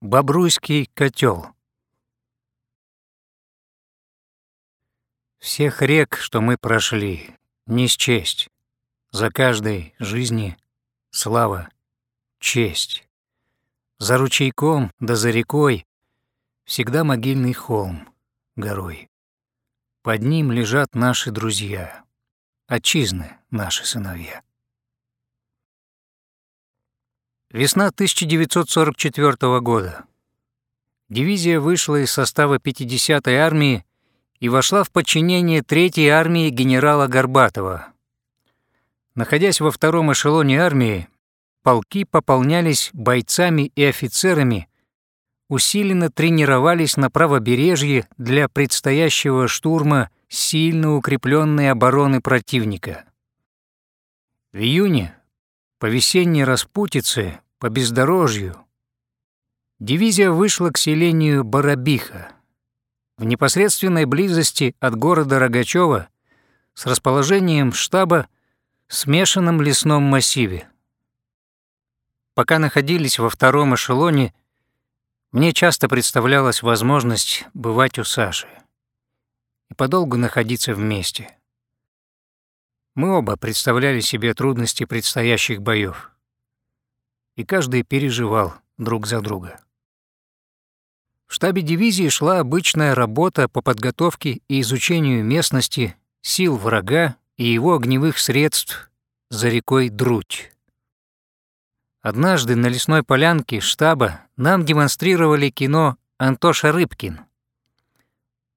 Бобруйский котел. Всех рек, что мы прошли, не счесть. За каждой жизни слава, честь. За ручейком да за рекой всегда могильный холм горой. Под ним лежат наши друзья, отчизны наши сыновья. Весна 1944 года. Дивизия вышла из состава 50-й армии и вошла в подчинение 3-й армии генерала Горбатова. Находясь во втором эшелоне армии, полки пополнялись бойцами и офицерами, усиленно тренировались на правобережье для предстоящего штурма сильно укрепленной обороны противника. В июне по весенней распутице, по бездорожью, дивизия вышла к селению Барабиха, в непосредственной близости от города Рогачева с расположением штаба в смешанном лесном массиве. Пока находились во втором эшелоне, мне часто представлялась возможность бывать у Саши и подолгу находиться вместе. Мы оба представляли себе трудности предстоящих боев, и каждый переживал друг за друга. В штабе дивизии шла обычная работа по подготовке и изучению местности, сил врага и его огневых средств за рекой Друдь. Однажды на лесной полянке штаба нам демонстрировали кино «Антоша Рыбкин».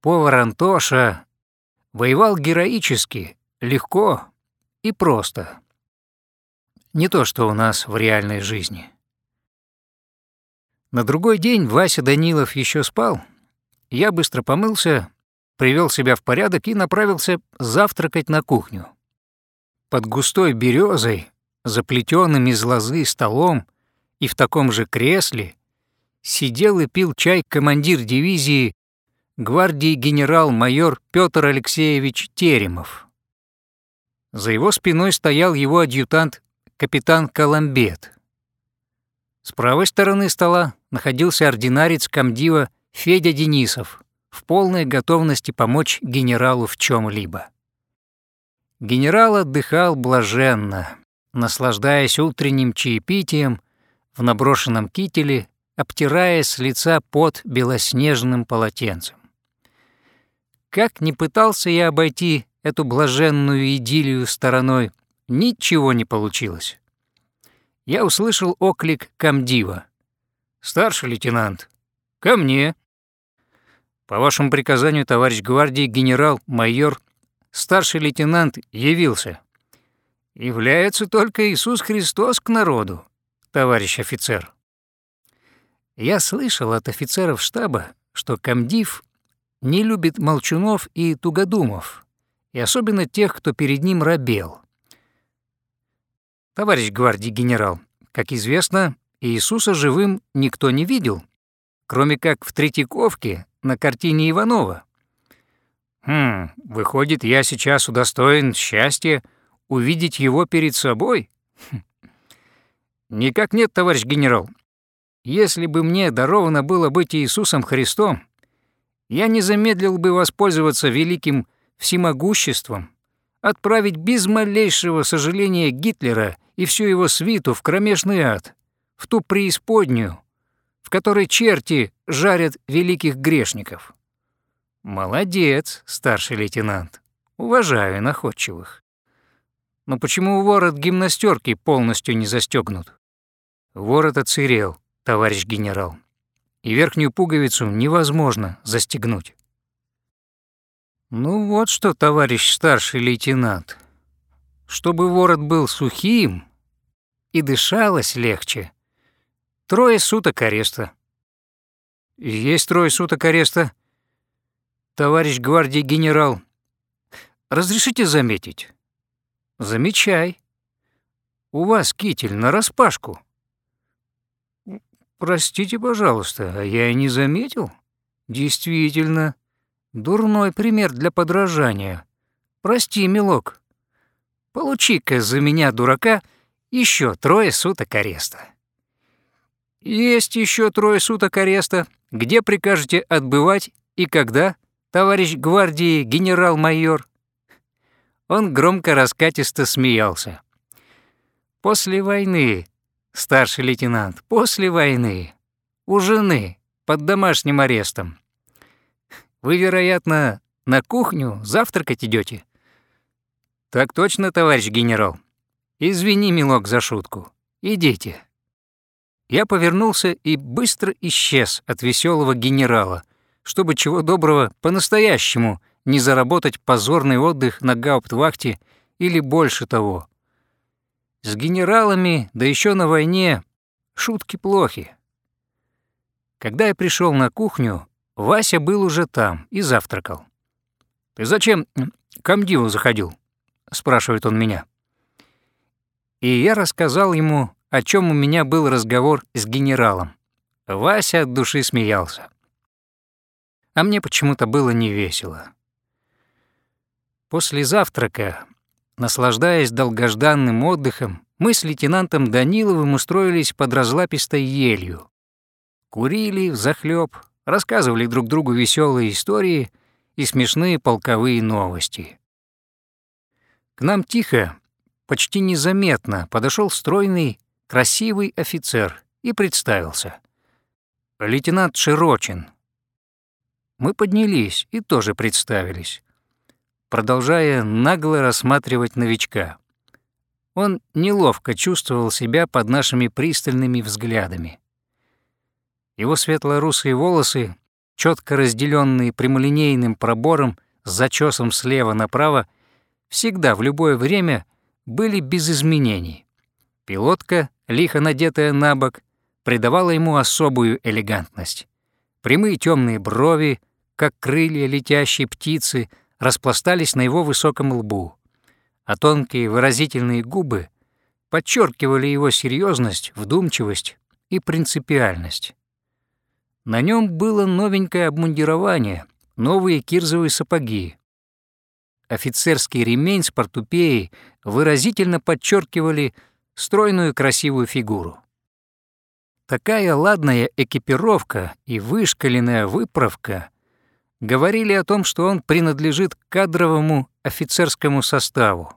Повар Антоша воевал героически, легко и просто. Не то, что у нас в реальной жизни. На другой день Вася Данилов еще спал. Я быстро помылся, привел себя в порядок и направился завтракать на кухню. Под густой березой, заплетенным из лозы столом и в таком же кресле сидел и пил чай командир дивизии гвардии генерал-майор Петр Алексеевич Теремов. За его спиной стоял его адъютант капитан Коломбет. С правой стороны стола находился ординарец комдива Федя Денисов в полной готовности помочь генералу в чем либо Генерал отдыхал блаженно, наслаждаясь утренним чаепитием в наброшенном кителе, обтирая с лица под белоснежным полотенцем. Как ни пытался я обойти эту блаженную идиллию стороной, ничего не получилось. Я услышал оклик комдива. «Старший лейтенант, ко мне!» «По вашему приказанию, товарищ гвардии генерал-майор, старший лейтенант явился. Является только Иисус Христос к народу, товарищ офицер». Я слышал от офицеров штаба, что комдив не любит молчунов и тугодумов, и особенно тех, кто перед ним робел. Товарищ гвардии генерал, как известно, Иисуса живым никто не видел, кроме как в Третьяковке на картине Иванова. Хм, выходит, я сейчас удостоен счастья увидеть его перед собой? Хм. Никак нет, товарищ генерал. Если бы мне даровано было быть Иисусом Христом, я не замедлил бы воспользоваться великим всемогуществом, отправить без малейшего сожаления Гитлера и всю его свиту в кромешный ад, в ту преисподнюю, в которой черти жарят великих грешников. Молодец, старший лейтенант. Уважаю находчивых. Но почему ворот гимнастерки полностью не застегнут? Ворот отсырел, товарищ генерал, и верхнюю пуговицу невозможно застегнуть. Ну вот что, товарищ старший лейтенант. Чтобы ворот был сухим и дышалось легче, трое суток ареста. Есть трое суток ареста. Товарищ гвардии генерал, разрешите заметить? Замечай. У вас китель нараспашку. Простите, пожалуйста, а я и не заметил. Действительно, Дурной пример для подражания. Прости, милок. Получи-ка за меня, дурака, еще трое суток ареста. Есть еще трое суток ареста. Где прикажете отбывать и когда, товарищ гвардии генерал-майор?» Он громко раскатисто смеялся. «После войны, старший лейтенант, после войны. У жены, под домашним арестом. Вы, вероятно, на кухню завтракать идете? «Так точно, товарищ генерал. Извини, милок, за шутку. Идите». Я повернулся и быстро исчез от веселого генерала, чтобы чего доброго по-настоящему не заработать позорный отдых на гауптвахте или больше того. С генералами, да еще на войне, шутки плохи. Когда я пришел на кухню, Вася был уже там и завтракал. «Ты зачем к Амдиву заходил?» — спрашивает он меня. И я рассказал ему о чем у меня был разговор с генералом. Вася от души смеялся. А мне почему-то было невесело. После завтрака, наслаждаясь долгожданным отдыхом, мы с лейтенантом Даниловым устроились под разлапистой елью. Курили взахлёб, рассказывали друг другу веселые истории и смешные полковые новости. К нам тихо, почти незаметно подошел стройный красивый офицер и представился. Лейтенант Широчин. Мы поднялись и тоже представились, продолжая нагло рассматривать новичка. Он неловко чувствовал себя под нашими пристальными взглядами. Его светло-русые волосы, четко разделенные прямолинейным пробором с зачесом слева направо, всегда в любое время были без изменений. Пилотка лихо надетая на бок, придавала ему особую элегантность. Прямые темные брови, как крылья летящей птицы, распластались на его высоком лбу, а тонкие выразительные губы подчеркивали его серьезность, вдумчивость и принципиальность. На нем было новенькое обмундирование, новые кирзовые сапоги. Офицерский ремень с портупеей выразительно подчеркивали стройную красивую фигуру. Такая ладная экипировка и вышкаленная выправка говорили о том, что он принадлежит кадровому офицерскому составу.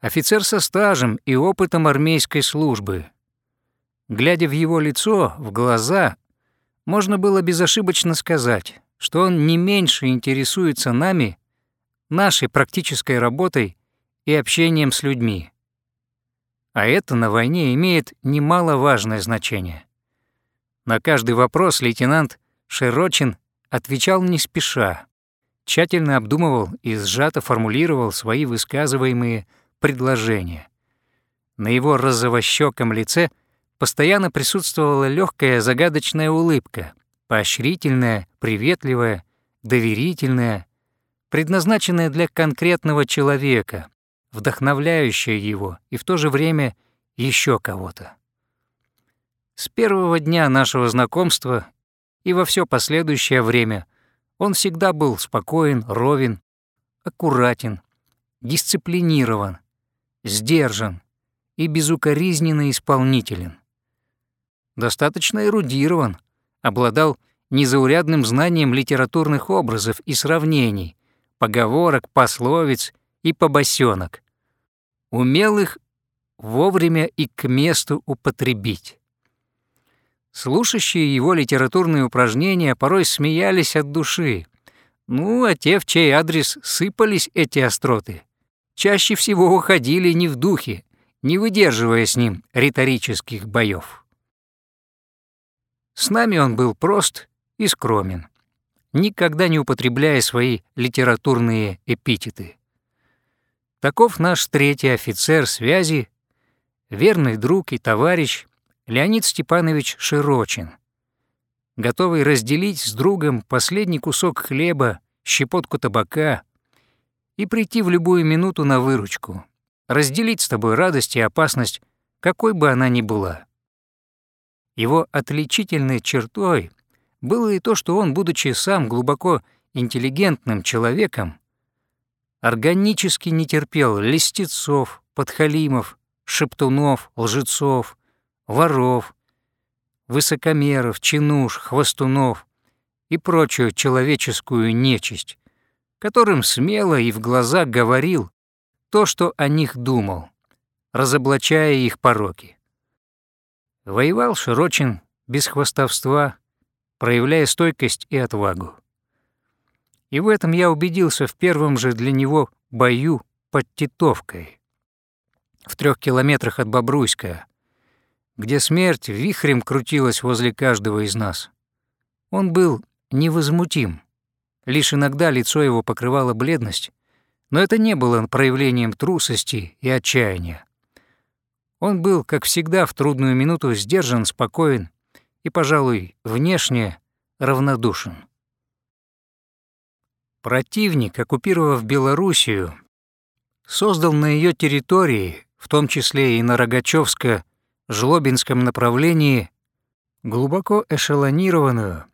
Офицер со стажем и опытом армейской службы. Глядя в его лицо, в глаза, можно было безошибочно сказать, что он не меньше интересуется нами, нашей практической работой и общением с людьми. А это на войне имеет немаловажное значение. На каждый вопрос лейтенант Широчин отвечал не спеша, тщательно обдумывал и сжато формулировал свои высказываемые предложения. На его розовощеком лице постоянно присутствовала легкая загадочная улыбка, поощрительная, приветливая, доверительная, предназначенная для конкретного человека, вдохновляющая его и в то же время еще кого-то. С первого дня нашего знакомства и во все последующее время он всегда был спокоен, ровен, аккуратен, дисциплинирован, сдержан и безукоризненно исполнителен. Достаточно эрудирован, обладал незаурядным знанием литературных образов и сравнений, поговорок, пословиц и побосенок. Умел их вовремя и к месту употребить. Слушающие его литературные упражнения порой смеялись от души. Ну, а те, в чей адрес сыпались эти остроты, чаще всего уходили не в духе, не выдерживая с ним риторических боев. С нами он был прост и скромен, никогда не употребляя свои литературные эпитеты. Таков наш третий офицер связи, верный друг и товарищ Леонид Степанович Широчин, готовый разделить с другом последний кусок хлеба, щепотку табака и прийти в любую минуту на выручку, разделить с тобой радость и опасность, какой бы она ни была. Его отличительной чертой было и то, что он, будучи сам глубоко интеллигентным человеком, органически не терпел листецов, подхалимов, шептунов, лжецов, воров, высокомеров, чинуш, хвостунов и прочую человеческую нечисть, которым смело и в глаза говорил то, что о них думал, разоблачая их пороки. Воевал Широчин без хвостовства, проявляя стойкость и отвагу. И в этом я убедился в первом же для него бою под Титовкой, в трех километрах от Бобруйска, где смерть вихрем крутилась возле каждого из нас. Он был невозмутим, лишь иногда лицо его покрывало бледность, но это не было проявлением трусости и отчаяния. Он был, как всегда, в трудную минуту сдержан, спокоен и, пожалуй, внешне равнодушен. Противник, оккупировав Белоруссию, создал на ее территории, в том числе и на Рогачевско-Жлобинском направлении, глубоко эшелонированную,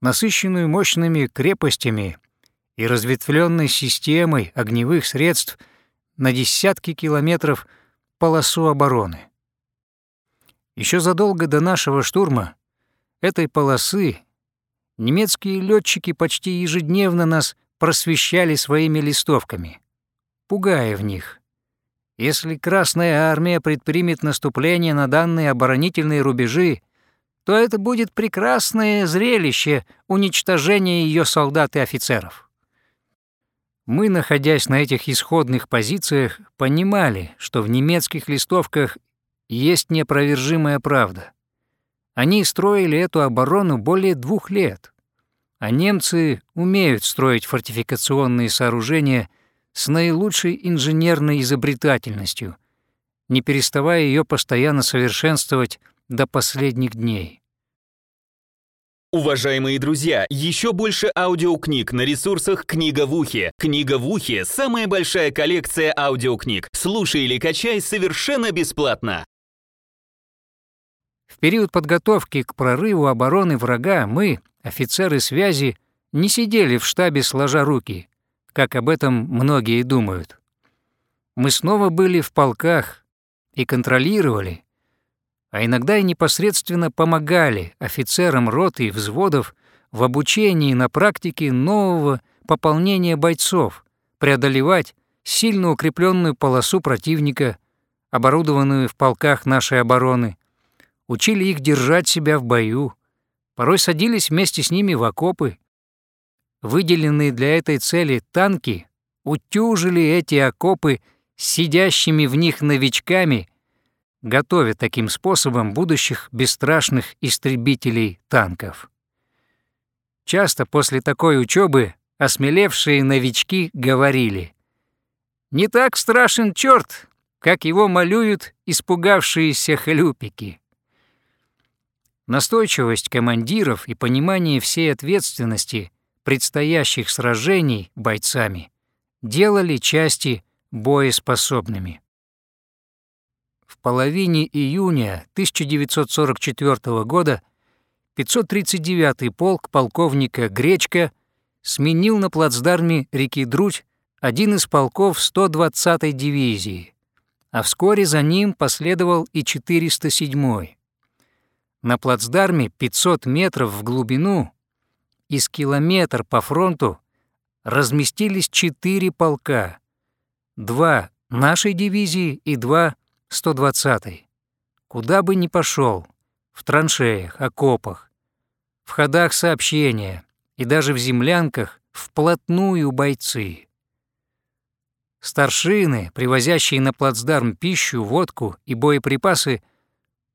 насыщенную мощными крепостями и разветвленной системой огневых средств на десятки километров полосу обороны. Еще задолго до нашего штурма этой полосы немецкие летчики почти ежедневно нас просвещали своими листовками, пугая в них. Если Красная Армия предпримет наступление на данные оборонительные рубежи, то это будет прекрасное зрелище уничтожения ее солдат и офицеров. Мы, находясь на этих исходных позициях, понимали, что в немецких листовках есть неопровержимая правда. Они строили эту оборону более двух лет, а немцы умеют строить фортификационные сооружения с наилучшей инженерной изобретательностью, не переставая ее постоянно совершенствовать до последних дней. Уважаемые друзья, еще больше аудиокниг на ресурсах «Книга в ухе». «Книга в ухе» — самая большая коллекция аудиокниг. Слушай или качай совершенно бесплатно. В период подготовки к прорыву обороны врага мы, офицеры связи, не сидели в штабе сложа руки, как об этом многие думают. Мы снова были в полках и контролировали, а иногда и непосредственно помогали офицерам роты и взводов в обучении на практике нового пополнения бойцов, преодолевать сильно укрепленную полосу противника, оборудованную в полках нашей обороны, учили их держать себя в бою, порой садились вместе с ними в окопы. Выделенные для этой цели танки утюжили эти окопы сидящими в них новичками – готовя таким способом будущих бесстрашных истребителей танков. Часто после такой учебы осмелевшие новички говорили «Не так страшен черт, как его малюют испугавшиеся хлюпики». Настойчивость командиров и понимание всей ответственности предстоящих сражений бойцами делали части боеспособными. В половине июня 1944 года 539-й полк полковника Гречка сменил на плацдарме реки Друдь один из полков 120-й дивизии, а вскоре за ним последовал и 407-й. На плацдарме 500 метров в глубину и с километр по фронту разместились четыре полка, два нашей дивизии и два 120-й. Куда бы ни пошел, в траншеях, окопах, в ходах сообщения и даже в землянках вплотную бойцы. Старшины, привозящие на плацдарм пищу, водку и боеприпасы,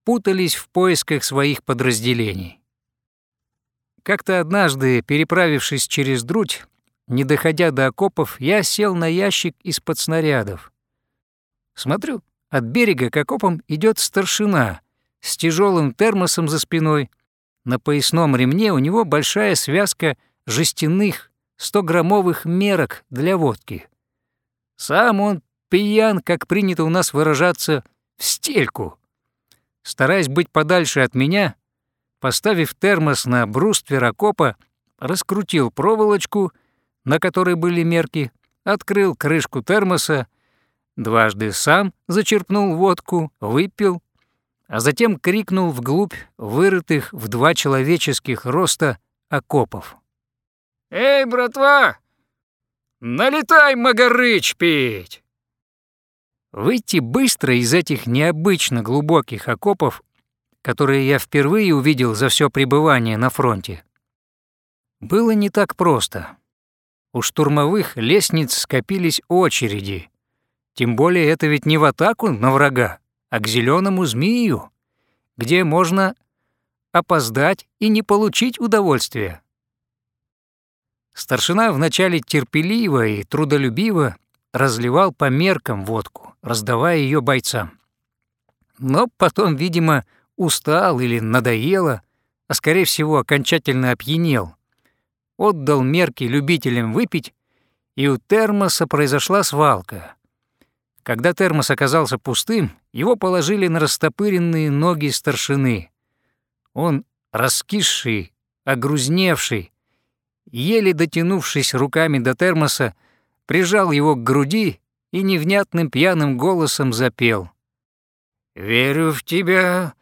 путались в поисках своих подразделений. Как-то однажды, переправившись через Друдь, не доходя до окопов, я сел на ящик из-под снарядов. Смотрю, от берега к окопам идет старшина с тяжелым термосом за спиной. На поясном ремне у него большая связка жестяных 100-граммовых мерок для водки. Сам он пьян, как принято у нас выражаться, в стельку. Стараясь быть подальше от меня, поставив термос на бруствер окопа, раскрутил проволочку, на которой были мерки, открыл крышку термоса Дважды сам зачерпнул водку, выпил, а затем крикнул вглубь вырытых в два человеческих роста окопов. «Эй, братва! Налетай, Магарыч, пить!» Выйти быстро из этих необычно глубоких окопов, которые я впервые увидел за все пребывание на фронте, было не так просто. У штурмовых лестниц скопились очереди. Тем более это ведь не в атаку на врага, а к зеленому змею, где можно опоздать и не получить удовольствия. Старшина вначале терпеливо и трудолюбиво разливал по меркам водку, раздавая ее бойцам. Но потом, видимо, устал или надоело, а скорее всего окончательно опьянел. Отдал мерки любителям выпить, и у термоса произошла свалка. Когда термос оказался пустым, его положили на растопыренные ноги старшины. Он, раскисший, огрузневший, еле дотянувшись руками до термоса, прижал его к груди и невнятным пьяным голосом запел. «Верю в тебя,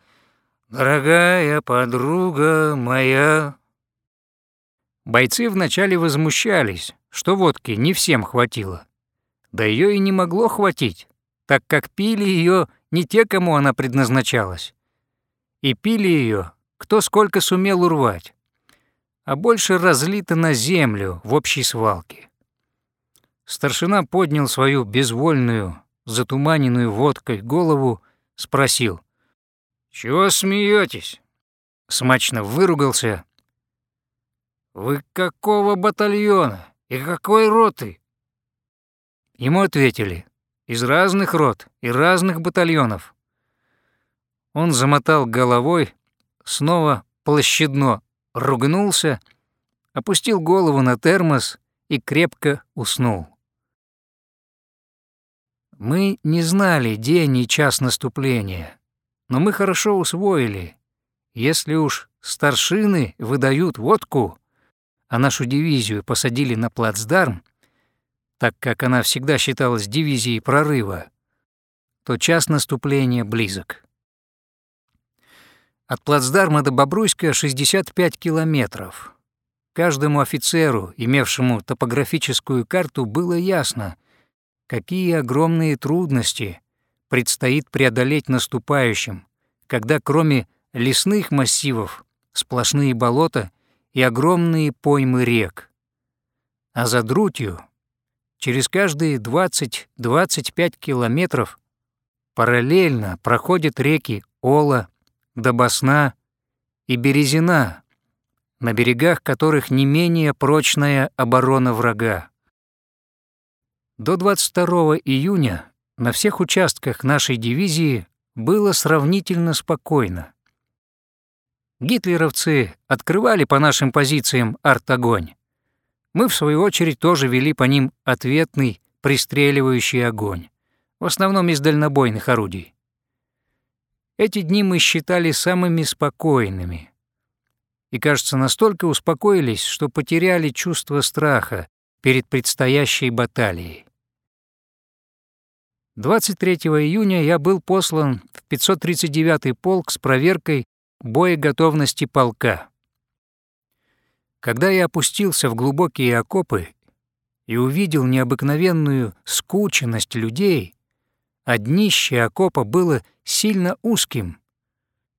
дорогая подруга моя». Бойцы вначале возмущались, что водки не всем хватило. Да ее и не могло хватить, так как пили ее не те, кому она предназначалась. И пили ее, кто сколько сумел урвать а больше разлито на землю в общей свалке. Старшина поднял свою безвольную, затуманенную водкой голову, спросил. «Чего смеетесь? Смачно выругался. «Вы какого батальона и какой роты?» Ему ответили. «Из разных рот и разных батальонов». Он замотал головой, снова площадно ругнулся, опустил голову на термос и крепко уснул. Мы не знали день и час наступления, но мы хорошо усвоили. Если уж старшины выдают водку, а нашу дивизию посадили на плацдарм, так как она всегда считалась дивизией прорыва, то час наступления близок. От плацдарма до Бобруйска 65 километров. Каждому офицеру, имевшему топографическую карту, было ясно, какие огромные трудности предстоит преодолеть наступающим, когда кроме лесных массивов сплошные болота и огромные поймы рек. А за Друтью через каждые 20-25 километров параллельно проходят реки Ола, Добосна и Березина, на берегах которых не менее прочная оборона врага. До 22 июня на всех участках нашей дивизии было сравнительно спокойно. Гитлеровцы открывали по нашим позициям артогонь. Мы, в свою очередь, тоже вели по ним ответный пристреливающий огонь, в основном из дальнобойных орудий. Эти дни мы считали самыми спокойными. И, кажется, настолько успокоились, что потеряли чувство страха перед предстоящей баталией. 23 июня я был послан в 539-й полк с проверкой боеготовности полка. Когда я опустился в глубокие окопы и увидел необыкновенную скученность людей, а днище окопа было сильно узким,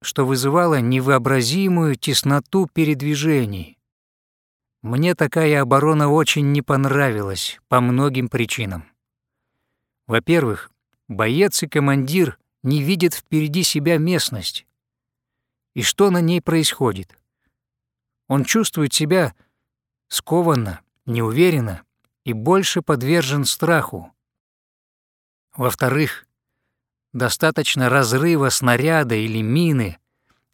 что вызывало невообразимую тесноту передвижений. Мне такая оборона очень не понравилась по многим причинам. Во-первых, боец и командир не видят впереди себя местность. И что на ней происходит? Он чувствует себя скованно, неуверенно и больше подвержен страху. Во-вторых, достаточно разрыва снаряда или мины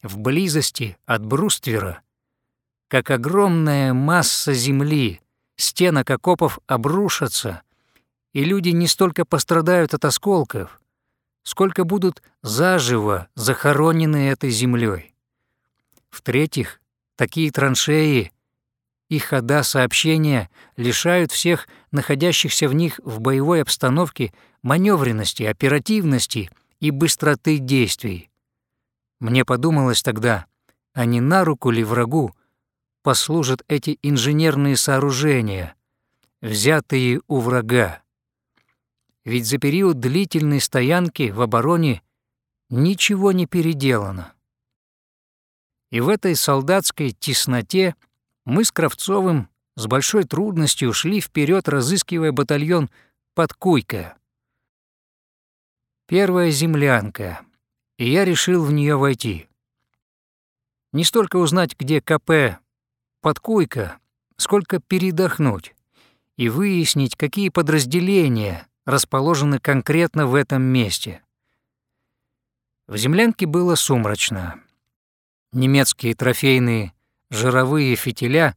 в близости от бруствера, как огромная масса земли, стенок окопов обрушатся, и люди не столько пострадают от осколков, сколько будут заживо захоронены этой землей. В-третьих, такие траншеи и хода сообщения лишают всех находящихся в них в боевой обстановке маневренности, оперативности и быстроты действий. Мне подумалось тогда, а не на руку ли врагу послужат эти инженерные сооружения, взятые у врага. Ведь за период длительной стоянки в обороне ничего не переделано. И в этой солдатской тесноте мы с Кравцовым с большой трудностью шли вперед, разыскивая батальон под Куйка. Первая землянка, и я решил в нее войти. Не столько узнать, где КП под Куйка, сколько передохнуть и выяснить, какие подразделения расположены конкретно в этом месте. В землянке было сумрачно. Немецкие трофейные жировые фитиля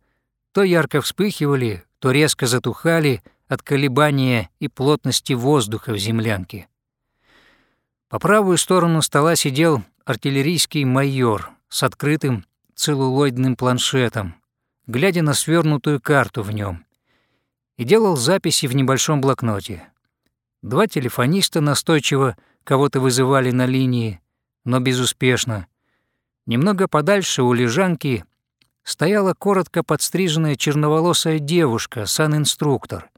то ярко вспыхивали, то резко затухали от колебания и плотности воздуха в землянке. По правую сторону стола сидел артиллерийский майор с открытым целлулоидным планшетом, глядя на свернутую карту в нем, и делал записи в небольшом блокноте. Два телефониста настойчиво кого-то вызывали на линии, но безуспешно. Немного подальше у лежанки стояла коротко подстриженная черноволосая девушка, санинструктор.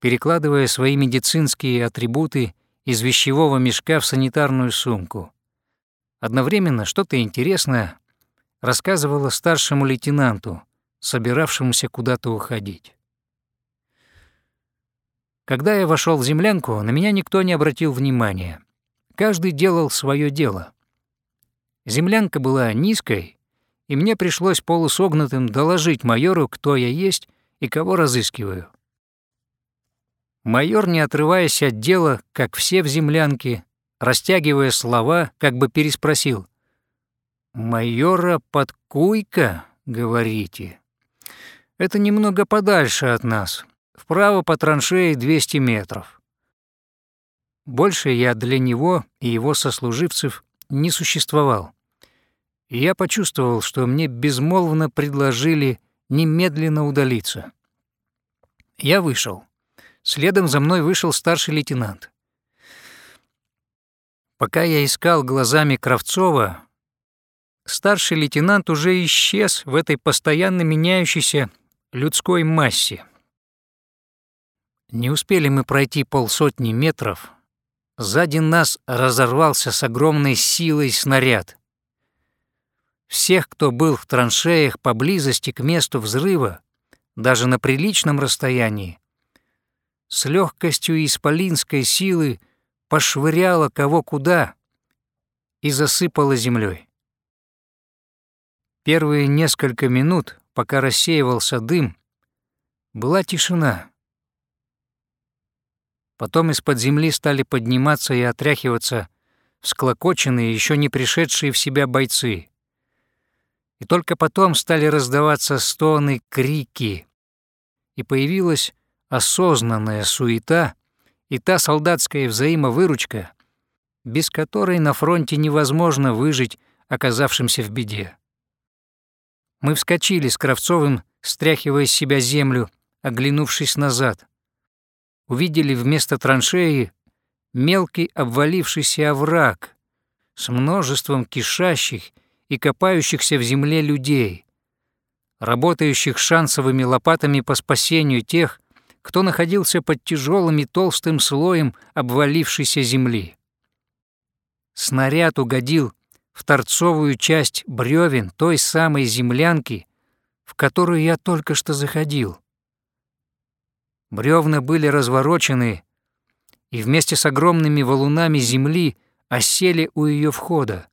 Перекладывая свои медицинские атрибуты из вещевого мешка в санитарную сумку. Одновременно что-то интересное рассказывала старшему лейтенанту, собиравшемуся куда-то уходить. Когда я вошел в землянку, на меня никто не обратил внимания. Каждый делал свое дело. Землянка была низкой, и мне пришлось полусогнутым доложить майору, кто я есть и кого разыскиваю. Майор, не отрываясь от дела, как все в землянке, растягивая слова, как бы переспросил. «Майора Подкуйка, говорите? Это немного подальше от нас, Вправо по траншеи 200 метров. Больше я для него и его сослуживцев не существовал. И я почувствовал, что мне безмолвно предложили немедленно удалиться. Я вышел. Следом за мной вышел старший лейтенант. Пока я искал глазами Кравцова, старший лейтенант уже исчез в этой постоянно меняющейся людской массе. Не успели мы пройти полсотни метров, сзади нас разорвался с огромной силой снаряд. Всех, кто был в траншеях поблизости к месту взрыва, даже на приличном расстоянии, с легкостью исполинской силы пошвыряло кого куда и засыпало землей. Первые несколько минут, пока рассеивался дым, была тишина. Потом из-под земли стали подниматься и отряхиваться всклокоченные, еще не пришедшие в себя бойцы. И только потом стали раздаваться стоны, крики, и появилась осознанная суета и та солдатская взаимовыручка, без которой на фронте невозможно выжить оказавшимся в беде. Мы вскочили с Кравцовым, стряхивая с себя землю, оглянувшись назад увидели вместо траншеи мелкий обвалившийся овраг с множеством кишащих и копающихся в земле людей, работающих шансовыми лопатами по спасению тех, кто находился под тяжелым и толстым слоем обвалившейся земли. Снаряд угодил в торцовую часть бревен той самой землянки, в которую я только что заходил. Бревна были разворочены и вместе с огромными валунами земли осели у ее входа.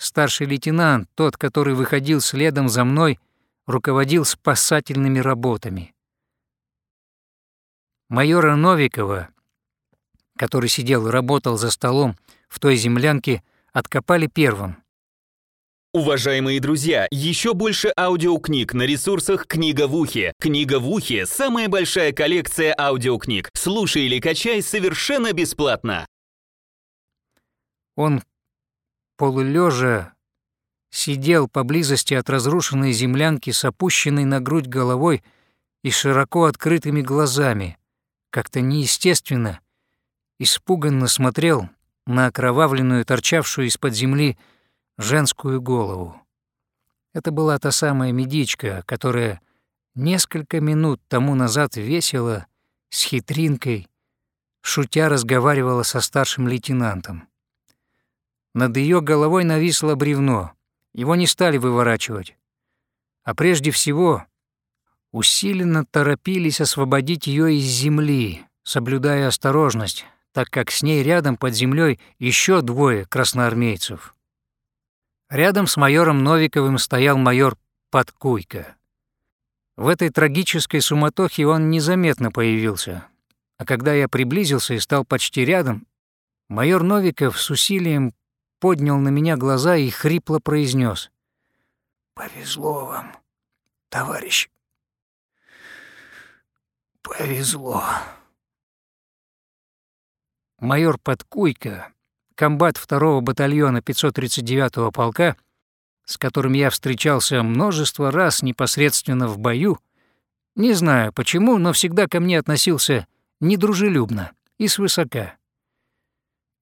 Старший лейтенант, тот, который выходил следом за мной, руководил спасательными работами. Майора Новикова, который сидел и работал за столом в той землянке, откопали первым. Уважаемые друзья, еще больше аудиокниг на ресурсах «Книга в ухе». «Книга в ухе» — самая большая коллекция аудиокниг. Слушай или качай совершенно бесплатно. Он полулежа сидел поблизости от разрушенной землянки с опущенной на грудь головой и широко открытыми глазами, как-то неестественно, испуганно смотрел на окровавленную, торчавшую из-под земли женскую голову. Это была та самая медичка, которая несколько минут тому назад весело, с хитринкой, шутя разговаривала со старшим лейтенантом. Над ее головой нависло бревно. Его не стали выворачивать. А прежде всего усиленно торопились освободить ее из земли, соблюдая осторожность, так как с ней рядом под землей еще двое красноармейцев. Рядом с майором Новиковым стоял майор Подкуйко. В этой трагической суматохе он незаметно появился, а когда я приблизился и стал почти рядом, майор Новиков с усилием поднял на меня глаза и хрипло произнес: «Повезло вам, товарищ. Повезло». Майор Подкуйко, комбат второго батальона 539-го полка, с которым я встречался множество раз непосредственно в бою, не знаю почему, но всегда ко мне относился недружелюбно и свысока.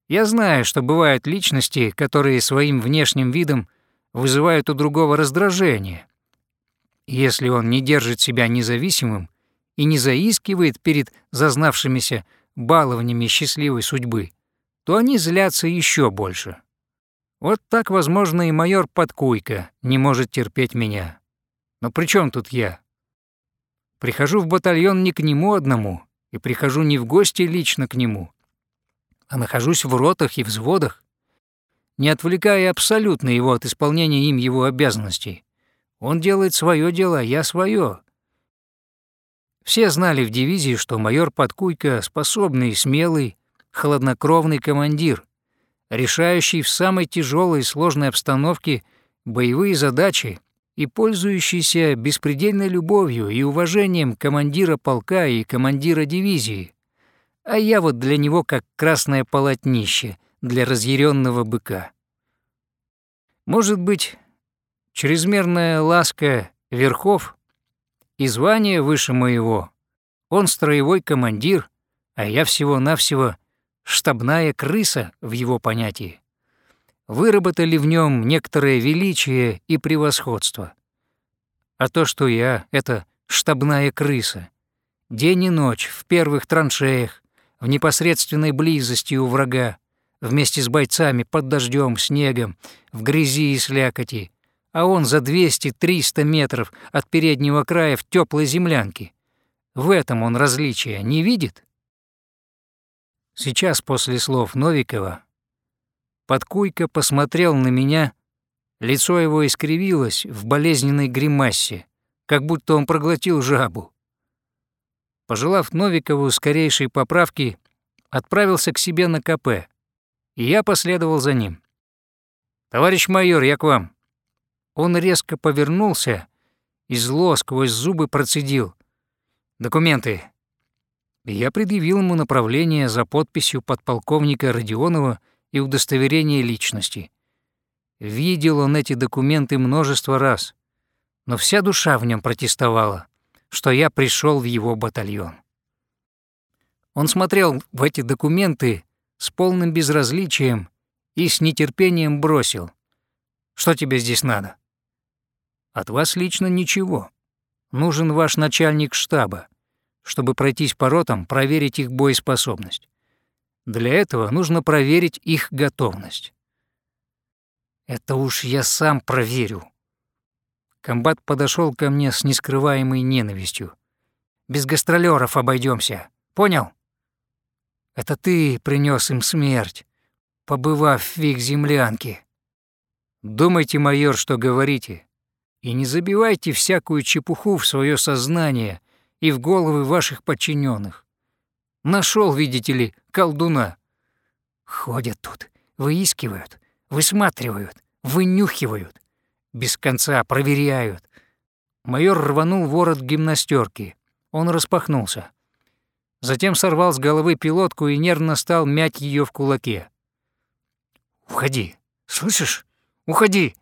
Я знаю, что бывают личности, которые своим внешним видом вызывают у другого раздражение, если он не держит себя независимым и не заискивает перед зазнавшимися балованиями счастливой судьбы, то они злятся еще больше. Вот так, возможно, и майор Подкуйка не может терпеть меня. Но при чем тут я? Прихожу в батальон не к нему одному, и прихожу не в гости лично к нему, а нахожусь в ротах и взводах, не отвлекая абсолютно его от исполнения им его обязанностей. Он делает свое дело, а я свое. Все знали в дивизии, что майор Подкуйко — способный, смелый, хладнокровный командир, решающий в самой тяжелой и сложной обстановке боевые задачи и пользующийся беспредельной любовью и уважением командира полка и командира дивизии а я вот для него как красное полотнище для разъяренного быка. Может быть, чрезмерная ласка верхов и звание выше моего. Он строевой командир, а я всего-навсего штабная крыса в его понятии. Выработали в нем некоторое величие и превосходство. А то, что я — это штабная крыса. День и ночь в первых траншеях, в непосредственной близости у врага, вместе с бойцами под дождем, снегом, в грязи и слякоти, а он за 200-300 метров от переднего края в теплой землянке. В этом он различия не видит? Сейчас после слов Новикова Подкуйко посмотрел на меня, лицо его искривилось в болезненной гримасе, как будто он проглотил жабу. Пожелав Новикову скорейшей поправки, отправился к себе на КП, и я последовал за ним. «Товарищ майор, я к вам». Он резко повернулся и зло сквозь зубы процедил. «Документы». я предъявил ему направление за подписью подполковника Родионова и удостоверение личности. Видел он эти документы множество раз, но вся душа в нем протестовала что я пришел в его батальон. Он смотрел в эти документы с полным безразличием и с нетерпением бросил. «Что тебе здесь надо?» «От вас лично ничего. Нужен ваш начальник штаба, чтобы пройтись по ротам, проверить их боеспособность. Для этого нужно проверить их готовность». «Это уж я сам проверю», Комбат подошел ко мне с нескрываемой ненавистью. «Без гастролеров обойдемся. Понял? Это ты принес им смерть, побывав в их землянке. Думайте, майор, что говорите, и не забивайте всякую чепуху в свое сознание и в головы ваших подчиненных. Нашел, видите ли, колдуна. Ходят тут, выискивают, высматривают, вынюхивают без конца проверяют. Майор рванул ворот гимнастерки. Он распахнулся. Затем сорвал с головы пилотку и нервно стал мять ее в кулаке. «Уходи! Слышишь? Уходи!»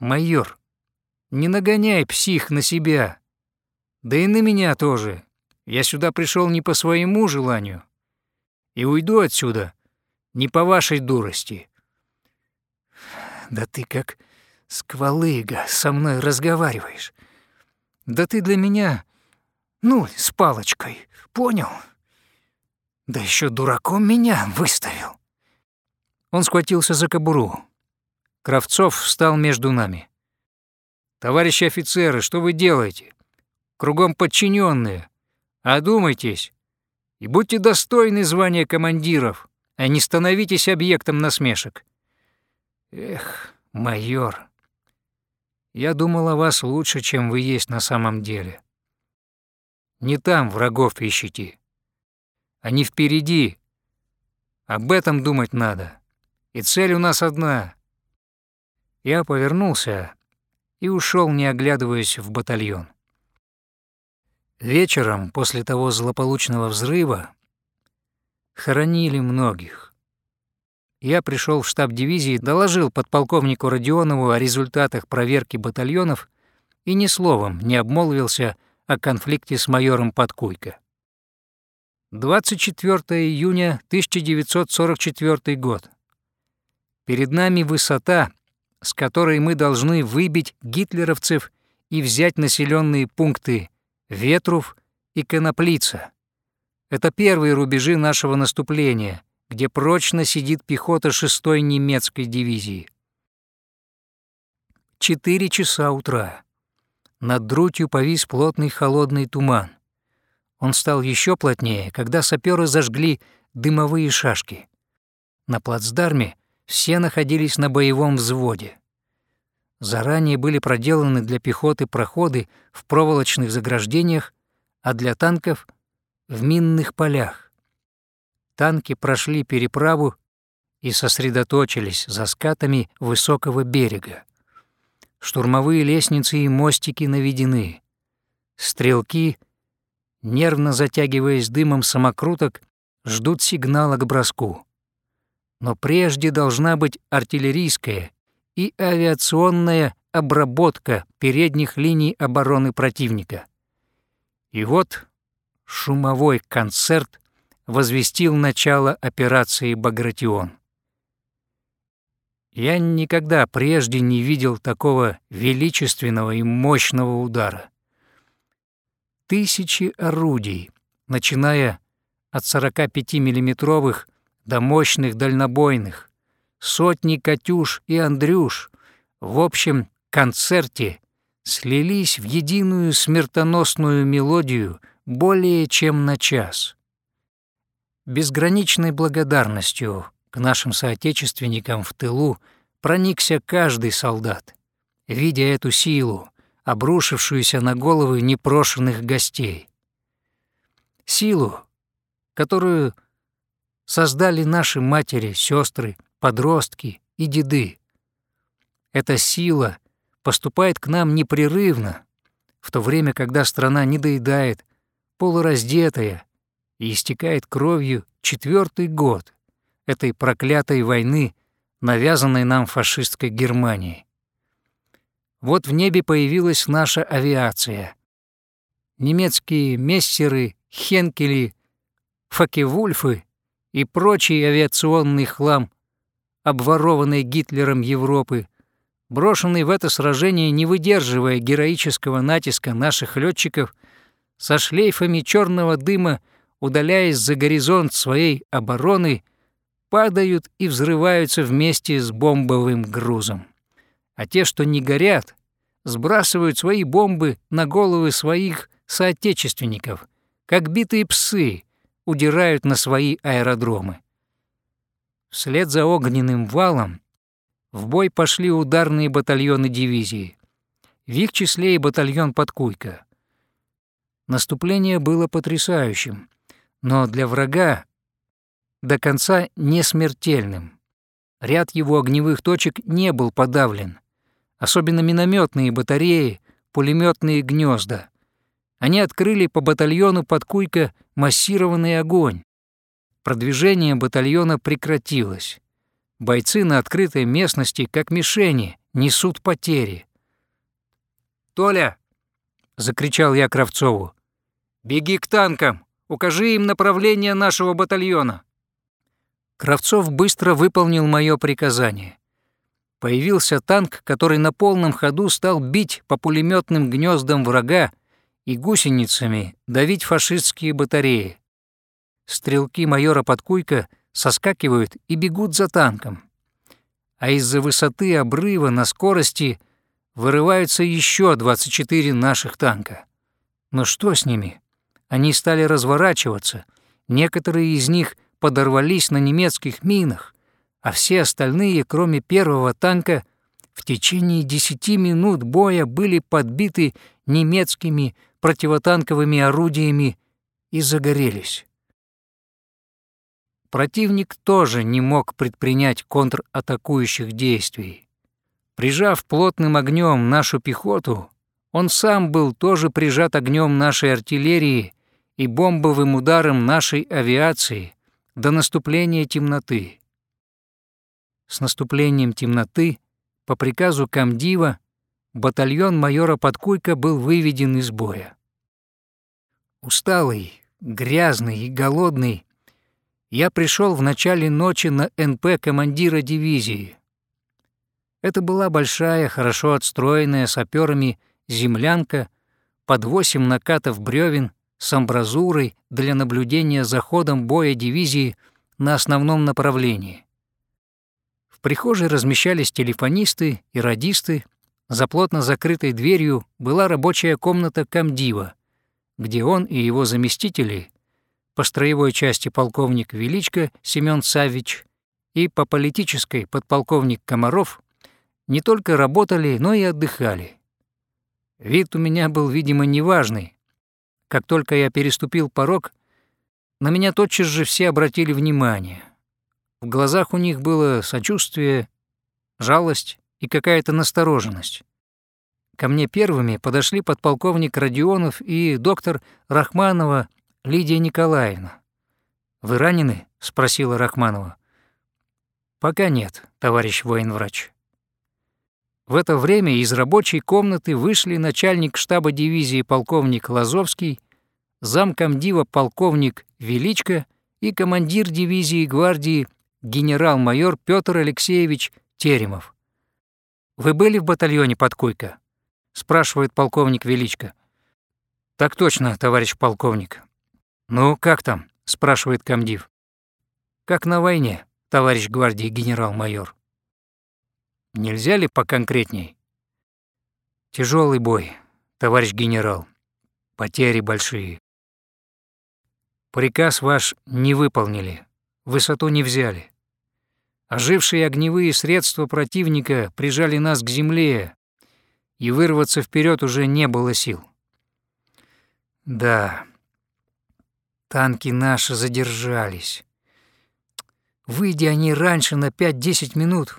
«Майор, не нагоняй псих на себя. Да и на меня тоже. Я сюда пришел не по своему желанию. И уйду отсюда не по вашей дурости. да ты как сквалыга со мной разговариваешь. Да ты для меня, ну, с палочкой, понял? Да еще дураком меня выставил. Он схватился за кобуру. Кравцов встал между нами. «Товарищи офицеры, что вы делаете? Кругом подчиненные. Одумайтесь и будьте достойны звания командиров, а не становитесь объектом насмешек. Эх, майор, я думал о вас лучше, чем вы есть на самом деле. Не там врагов ищите. Они впереди. Об этом думать надо. И цель у нас одна. Я повернулся и ушел, не оглядываясь в батальон. Вечером, после того злополучного взрыва, хоронили многих. Я пришел в штаб дивизии, доложил подполковнику Родионову о результатах проверки батальонов и ни словом не обмолвился о конфликте с майором Подкуйко. 24 июня 1944 год. Перед нами высота, с которой мы должны выбить гитлеровцев и взять населенные пункты Ветров и Коноплица. Это первые рубежи нашего наступления, где прочно сидит пехота 6-й немецкой дивизии. Четыре часа утра. Над Друтью повис плотный холодный туман. Он стал еще плотнее, когда саперы зажгли дымовые шашки. На плацдарме все находились на боевом взводе. Заранее были проделаны для пехоты проходы в проволочных заграждениях, а для танков — в минных полях. Танки прошли переправу и сосредоточились за скатами высокого берега. Штурмовые лестницы и мостики наведены. Стрелки, нервно затягиваясь дымом самокруток, ждут сигнала к броску. Но прежде должна быть артиллерийская и авиационная обработка передних линий обороны противника. И вот шумовой концерт возвестил начало операции «Багратион». Я никогда прежде не видел такого величественного и мощного удара. Тысячи орудий, начиная от 45-миллиметровых до мощных дальнобойных, сотни «Катюш» и «Андрюш» в общем концерте слились в единую смертоносную мелодию более чем на час. Безграничной благодарностью к нашим соотечественникам в тылу проникся каждый солдат, видя эту силу, обрушившуюся на головы непрошенных гостей. Силу, которую создали наши матери, сестры, подростки и деды. Эта сила поступает к нам непрерывно, в то время, когда страна не доедает, полураздетая и истекает кровью четвертый год этой проклятой войны, навязанной нам фашистской Германией. Вот в небе появилась наша авиация. Немецкие мессеры, хенкели, факевульфы и прочий авиационный хлам, обворованный Гитлером Европы, брошенный в это сражение, не выдерживая героического натиска наших летчиков, со шлейфами черного дыма, удаляясь за горизонт своей обороны, падают и взрываются вместе с бомбовым грузом. А те, что не горят, сбрасывают свои бомбы на головы своих соотечественников, как битые псы удирают на свои аэродромы. Вслед за огненным валом в бой пошли ударные батальоны дивизии. В их числе и батальон Подкуйка. Наступление было потрясающим, но для врага до конца не смертельным. Ряд его огневых точек не был подавлен, особенно минометные батареи, пулеметные гнезда. Они открыли по батальону под Куйка массированный огонь. Продвижение батальона прекратилось. Бойцы на открытой местности, как мишени, несут потери. «Толя!» — закричал я Кравцову. «Беги к танкам! Укажи им направление нашего батальона!» Кравцов быстро выполнил мое приказание. появился танк, который на полном ходу стал бить по пулеметным гнездам врага и гусеницами давить фашистские батареи. Стрелки майора Подкуйка соскакивают и бегут за танком. А из-за высоты обрыва на скорости вырываются еще 24 наших танка. Но что с ними? Они стали разворачиваться, некоторые из них подорвались на немецких минах, а все остальные, кроме первого танка, в течение десяти минут боя были подбиты немецкими противотанковыми орудиями и загорелись. Противник тоже не мог предпринять контратакующих действий. Прижав плотным огнем нашу пехоту, он сам был тоже прижат огнем нашей артиллерии и бомбовым ударом нашей авиации до наступления темноты. С наступлением темноты по приказу комдива батальон майора Подкуйка был выведен из боя. Усталый, грязный и голодный, я пришел в начале ночи на НП командира дивизии. Это была большая, хорошо отстроенная саперами землянка под восемь накатов бревен с амбразурой для наблюдения за ходом боя дивизии на основном направлении. В прихожей размещались телефонисты и радисты, за плотно закрытой дверью была рабочая комната комдива, где он и его заместители, по строевой части полковник Величко Семён Савич и по политической подполковник Комаров, не только работали, но и отдыхали. Вид у меня был, видимо, неважный. Как только я переступил порог, на меня тотчас же все обратили внимание. В глазах у них было сочувствие, жалость и какая-то настороженность. Ко мне первыми подошли подполковник Родионов и доктор Рахманова Лидия Николаевна. «Вы ранены?» — спросила Рахманова. «Пока нет, товарищ военврач». В это время из рабочей комнаты вышли начальник штаба дивизии полковник Лазовский, замкомдива полковник Величко и командир дивизии гвардии генерал-майор Петр Алексеевич Теремов. «Вы были в батальоне под Куйко?» — спрашивает полковник Величко. «Так точно, товарищ полковник». «Ну, как там?» — спрашивает комдив. «Как на войне, товарищ гвардии генерал-майор». «Нельзя ли поконкретней?» Тяжелый бой, товарищ генерал. Потери большие. Приказ ваш не выполнили высоту не взяли. Ожившие огневые средства противника прижали нас к земле, и вырваться вперед уже не было сил. Да, танки наши задержались. Выйдя они раньше на 5-10 минут,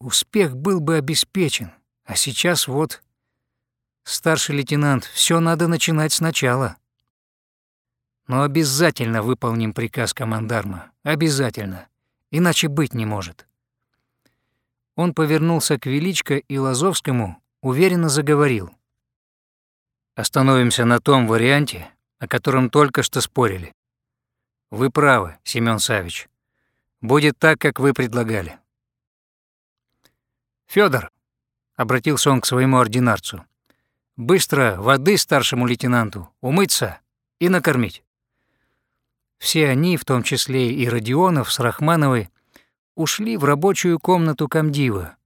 успех был бы обеспечен. А сейчас вот, старший лейтенант, все надо начинать сначала. Но обязательно выполним приказ командарма. Обязательно. Иначе быть не может. Он повернулся к Величко и Лазовскому, уверенно заговорил. Остановимся на том варианте, о котором только что спорили. Вы правы, Семён Савич. Будет так, как вы предлагали. Федор, обратился он к своему ординарцу, быстро воды старшему лейтенанту, умыться и накормить. Все они, в том числе и Родионов с Рахмановой, ушли в рабочую комнату комдива,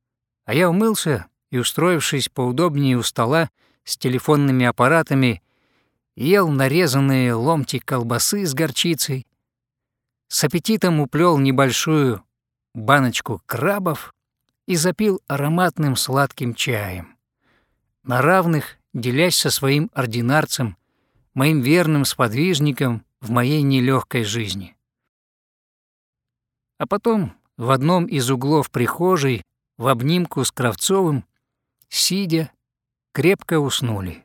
а я умылся и, устроившись поудобнее у стола с телефонными аппаратами, ел нарезанные ломти колбасы с горчицей, с аппетитом уплел небольшую баночку крабов и запил ароматным сладким чаем. На равных, делясь со своим ординарцем, моим верным сподвижником, в моей нелегкой жизни. А потом в одном из углов прихожей, в обнимку с Кравцовым, сидя, крепко уснули.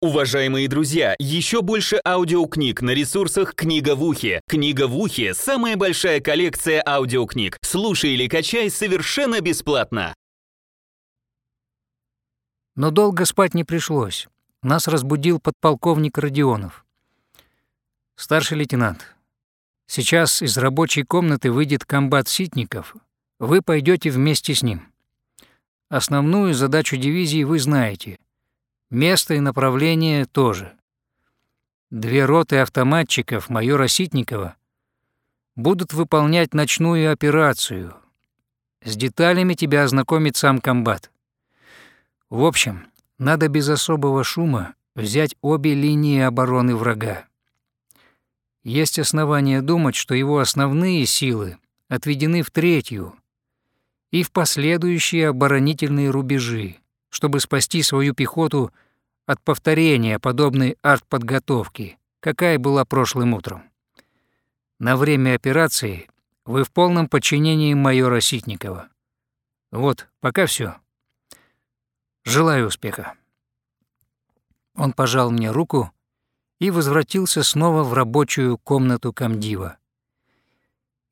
Уважаемые друзья, еще больше аудиокниг на ресурсах «Книга в ухе». «Книга в ухе» — самая большая коллекция аудиокниг. Слушай или качай совершенно бесплатно. Но долго спать не пришлось. Нас разбудил подполковник Родионов. «Старший лейтенант, сейчас из рабочей комнаты выйдет комбат Ситников, вы пойдете вместе с ним. Основную задачу дивизии вы знаете. Место и направление тоже. Две роты автоматчиков майора Ситникова будут выполнять ночную операцию. С деталями тебя ознакомит сам комбат. В общем, надо без особого шума взять обе линии обороны врага. Есть основания думать, что его основные силы отведены в третью и в последующие оборонительные рубежи, чтобы спасти свою пехоту от повторения подобной артподготовки, какая была прошлым утром. На время операции вы в полном подчинении майора Ситникова. Вот, пока все. Желаю успеха. Он пожал мне руку и возвратился снова в рабочую комнату комдива.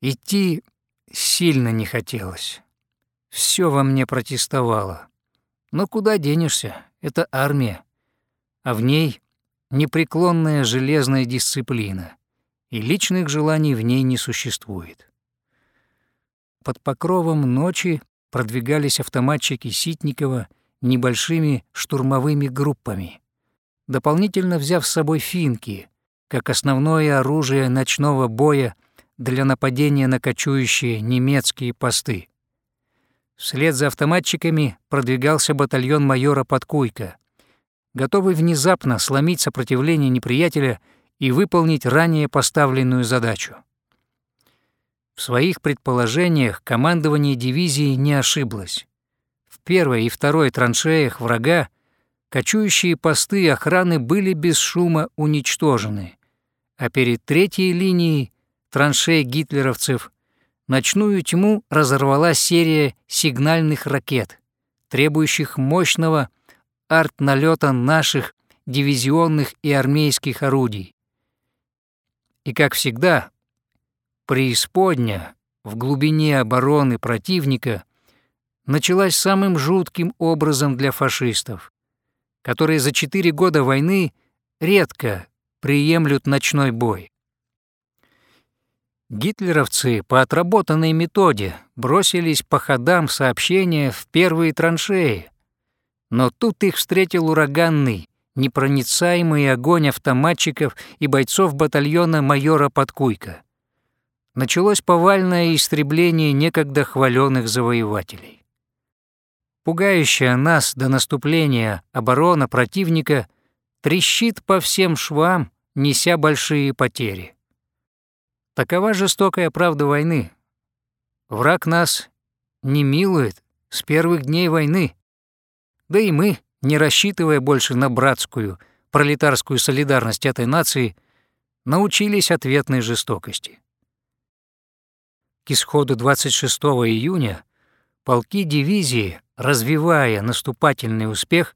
Идти сильно не хотелось. Все во мне протестовало. Но куда денешься? Это армия. А в ней непреклонная железная дисциплина, и личных желаний в ней не существует. Под покровом ночи продвигались автоматчики Ситникова небольшими штурмовыми группами, дополнительно взяв с собой финки, как основное оружие ночного боя для нападения на кочующие немецкие посты. Вслед за автоматчиками продвигался батальон майора Подкуйка, готовый внезапно сломить сопротивление неприятеля и выполнить ранее поставленную задачу. В своих предположениях командование дивизии не ошиблось. В первой и второй траншеях врага кочующие посты охраны были без шума уничтожены, а перед третьей линией траншей гитлеровцев ночную тьму разорвала серия сигнальных ракет, требующих мощного арт-налета наших дивизионных и армейских орудий. И, как всегда, преисподня в глубине обороны противника началась самым жутким образом для фашистов, которые за четыре года войны редко приемлют ночной бой. Гитлеровцы по отработанной методе бросились по ходам сообщения в первые траншеи, но тут их встретил ураганный, непроницаемый огонь автоматчиков и бойцов батальона майора Подкуйка. Началось повальное истребление некогда хваленных завоевателей. Пугающая нас до наступления оборона противника трещит по всем швам, неся большие потери. Такова жестокая правда войны. Враг нас не милует с первых дней войны. Да и мы, не рассчитывая больше на братскую, пролетарскую солидарность этой нации, научились ответной жестокости. К исходу 26 июня полки дивизии, развивая наступательный успех,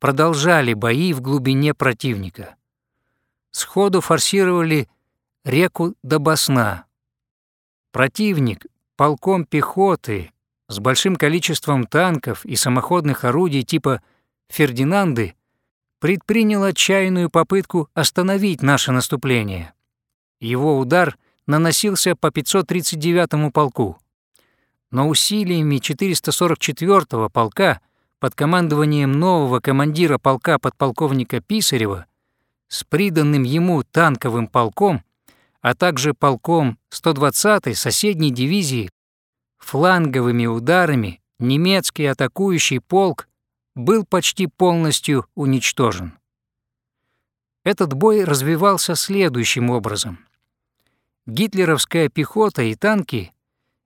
продолжали бои в глубине противника. Сходу форсировали реку Добосна. Противник полком пехоты с большим количеством танков и самоходных орудий типа «Фердинанды» предпринял отчаянную попытку остановить наше наступление. Его удар наносился по 539-му полку. Но усилиями 444-го полка под командованием нового командира полка подполковника Писарева с приданным ему танковым полком а также полком 120-й соседней дивизии, фланговыми ударами немецкий атакующий полк был почти полностью уничтожен. Этот бой развивался следующим образом. Гитлеровская пехота и танки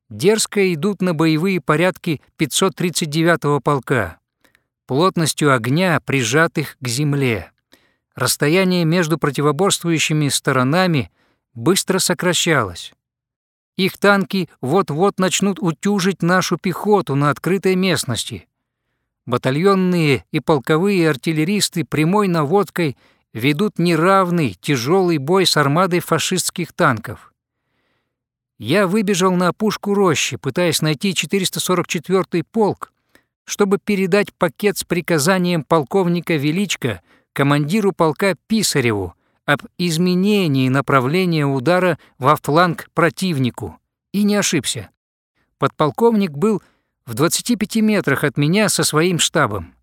дерзко идут на боевые порядки 539-го полка, плотностью огня, прижатых к земле. Расстояние между противоборствующими сторонами – быстро сокращалась. Их танки вот-вот начнут утюжить нашу пехоту на открытой местности. Батальонные и полковые артиллеристы прямой наводкой ведут неравный, тяжелый бой с армадой фашистских танков. Я выбежал на опушку рощи, пытаясь найти 444-й полк, чтобы передать пакет с приказанием полковника Величко командиру полка Писареву, об изменении направления удара во фланг противнику, и не ошибся. Подполковник был в 25 метрах от меня со своим штабом.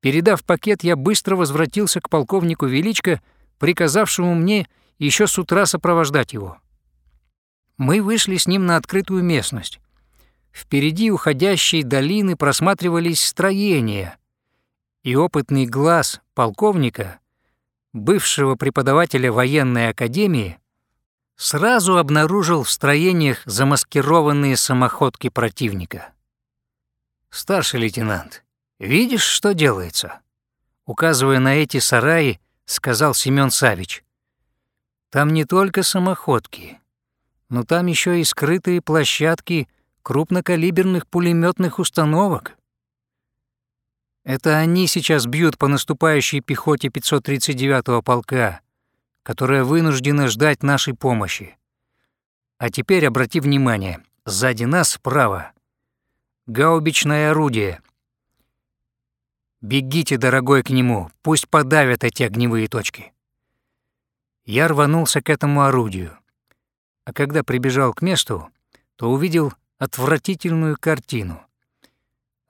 Передав пакет, я быстро возвратился к полковнику Величко, приказавшему мне еще с утра сопровождать его. Мы вышли с ним на открытую местность. Впереди уходящей долины просматривались строения, и опытный глаз полковника, бывшего преподавателя военной академии, сразу обнаружил в строениях замаскированные самоходки противника. «Старший лейтенант, видишь, что делается?» Указывая на эти сараи, сказал Семён Савич. «Там не только самоходки, но там еще и скрытые площадки крупнокалиберных пулеметных установок. Это они сейчас бьют по наступающей пехоте 539-го полка, которая вынуждена ждать нашей помощи. А теперь обрати внимание, сзади нас справа гаубичное орудие. Бегите, дорогой, к нему, пусть подавят эти огневые точки. Я рванулся к этому орудию, а когда прибежал к месту, то увидел отвратительную картину.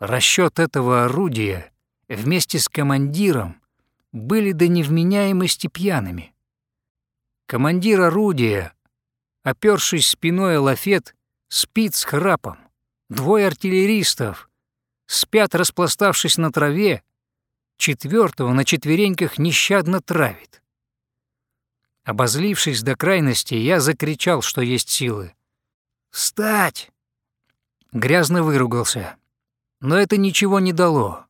Расчет этого орудия вместе с командиром были до невменяемости пьяными. Командир орудия, опёршись спиной о лафет, спит с храпом. Двое артиллеристов спят, распластавшись на траве, четвертого на четвереньках нещадно травит. Обозлившись до крайности, я закричал, что есть силы. «Встать!» Грязно выругался. Но это ничего не дало.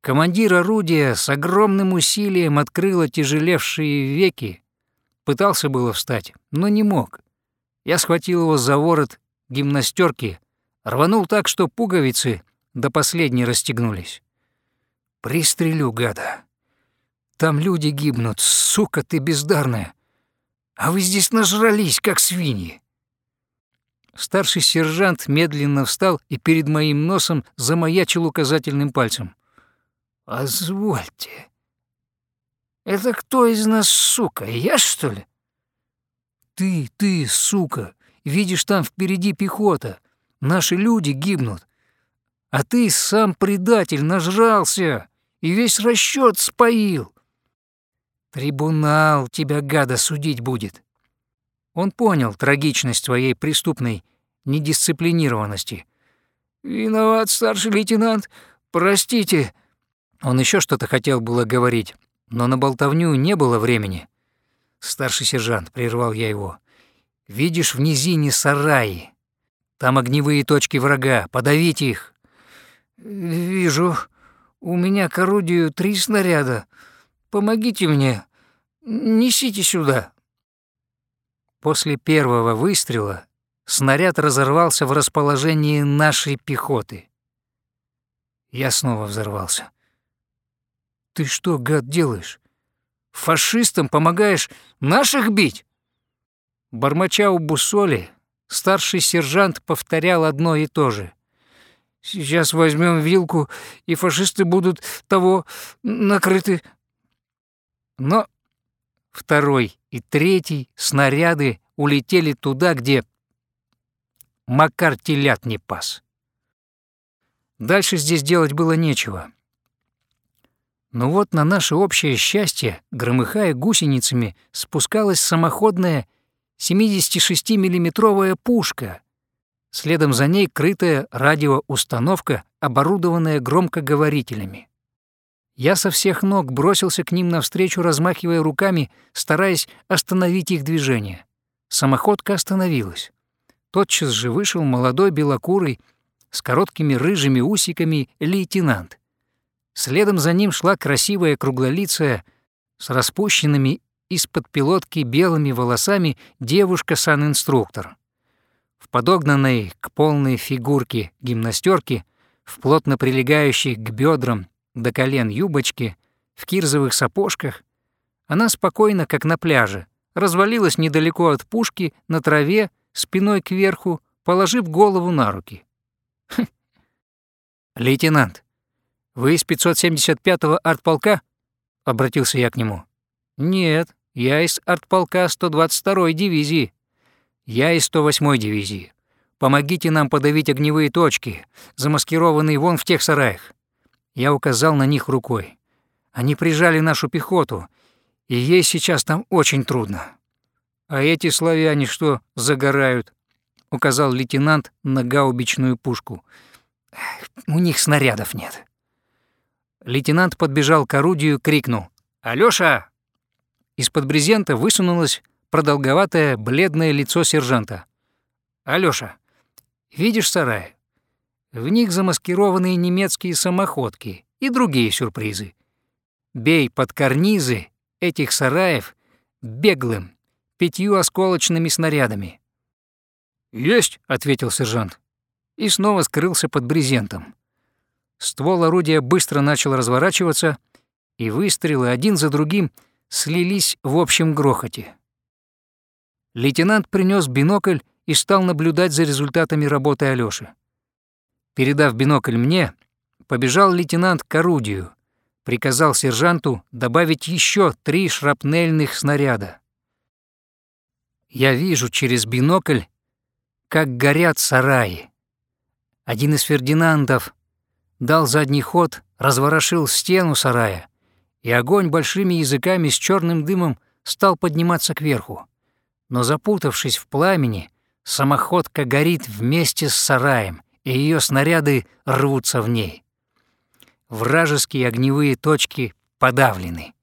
Командир орудия с огромным усилием открыл отяжелевшие веки, пытался было встать, но не мог. Я схватил его за ворот гимнастерки Рванул так, что пуговицы до последней расстегнулись. «Пристрелю, гада. Там люди гибнут, сука ты бездарная. А вы здесь нажрались, как свиньи». Старший сержант медленно встал и перед моим носом замаячил указательным пальцем. «Позвольте. Это кто из нас, сука, я, что ли?» «Ты, ты, сука, видишь, там впереди пехота. Наши люди гибнут. А ты сам предатель нажрался и весь расчет споил. Трибунал тебя, гада, судить будет. Он понял трагичность своей преступной недисциплинированности. «Виноват, старший лейтенант, простите». Он еще что-то хотел было говорить, но на болтовню не было времени. «Старший сержант», — прервал я его, — «видишь в низине сараи, там огневые точки врага. Подавите их. Вижу. У меня к орудию три снаряда. Помогите мне. Несите сюда. После первого выстрела снаряд разорвался в расположении нашей пехоты. Я снова взорвался. «Ты что, гад, делаешь? Фашистам помогаешь наших бить?» Бормоча у бусоли, Старший сержант повторял одно и то же. «Сейчас возьмем вилку, и фашисты будут того накрыты». Но второй и третий снаряды улетели туда, где Макар телят не пас. Дальше здесь делать было нечего. Но вот на наше общее счастье, громыхая гусеницами, спускалась самоходная 76-миллиметровая пушка. Следом за ней крытая радиоустановка, оборудованная громкоговорителями. Я со всех ног бросился к ним навстречу, размахивая руками, стараясь остановить их движение. Самоходка остановилась. Тотчас же вышел молодой белокурый с короткими рыжими усиками лейтенант. Следом за ним шла красивая круглолицая с распущенными из-под пилотки белыми волосами девушка-санинструктор. В подогнанной к полной фигурке гимнастерке, в плотно прилегающей к бедрам до колен юбочке, в кирзовых сапожках, она спокойно, как на пляже, развалилась недалеко от пушки, на траве, спиной кверху, положив голову на руки. Хм. «Лейтенант, вы из 575-го артполка?» — обратился я к нему. «Нет, я из артполка 122-й дивизии. Я из 108-й дивизии. помогите нам подавить огневые точки, замаскированные вон в тех сараях». Я указал на них рукой. Они прижали нашу пехоту, и ей сейчас там очень трудно. «А эти славяне что, загорают?» — указал лейтенант на гаубичную пушку. «У них снарядов нет». Лейтенант подбежал к орудию, крикнул. «Алёша!» Из-под брезента высунулось продолговатое бледное лицо сержанта. «Алёша, видишь сарай? В них замаскированные немецкие самоходки и другие сюрпризы. Бей под карнизы этих сараев беглым, пятью осколочными снарядами. «Есть!» — ответил сержант. И снова скрылся под брезентом. Ствол орудия быстро начал разворачиваться, и выстрелы один за другим слились в общем грохоте. Лейтенант принес бинокль и стал наблюдать за результатами работы Алёши. Передав бинокль мне, побежал лейтенант к орудию, приказал сержанту добавить еще три шрапнельных снаряда. Я вижу через бинокль, как горят сараи. Один из Фердинандов дал задний ход, разворошил стену сарая, и огонь большими языками с черным дымом стал подниматься кверху. Но запутавшись в пламени, самоходка горит вместе с сараем, и ее снаряды рвутся в ней. Вражеские огневые точки подавлены.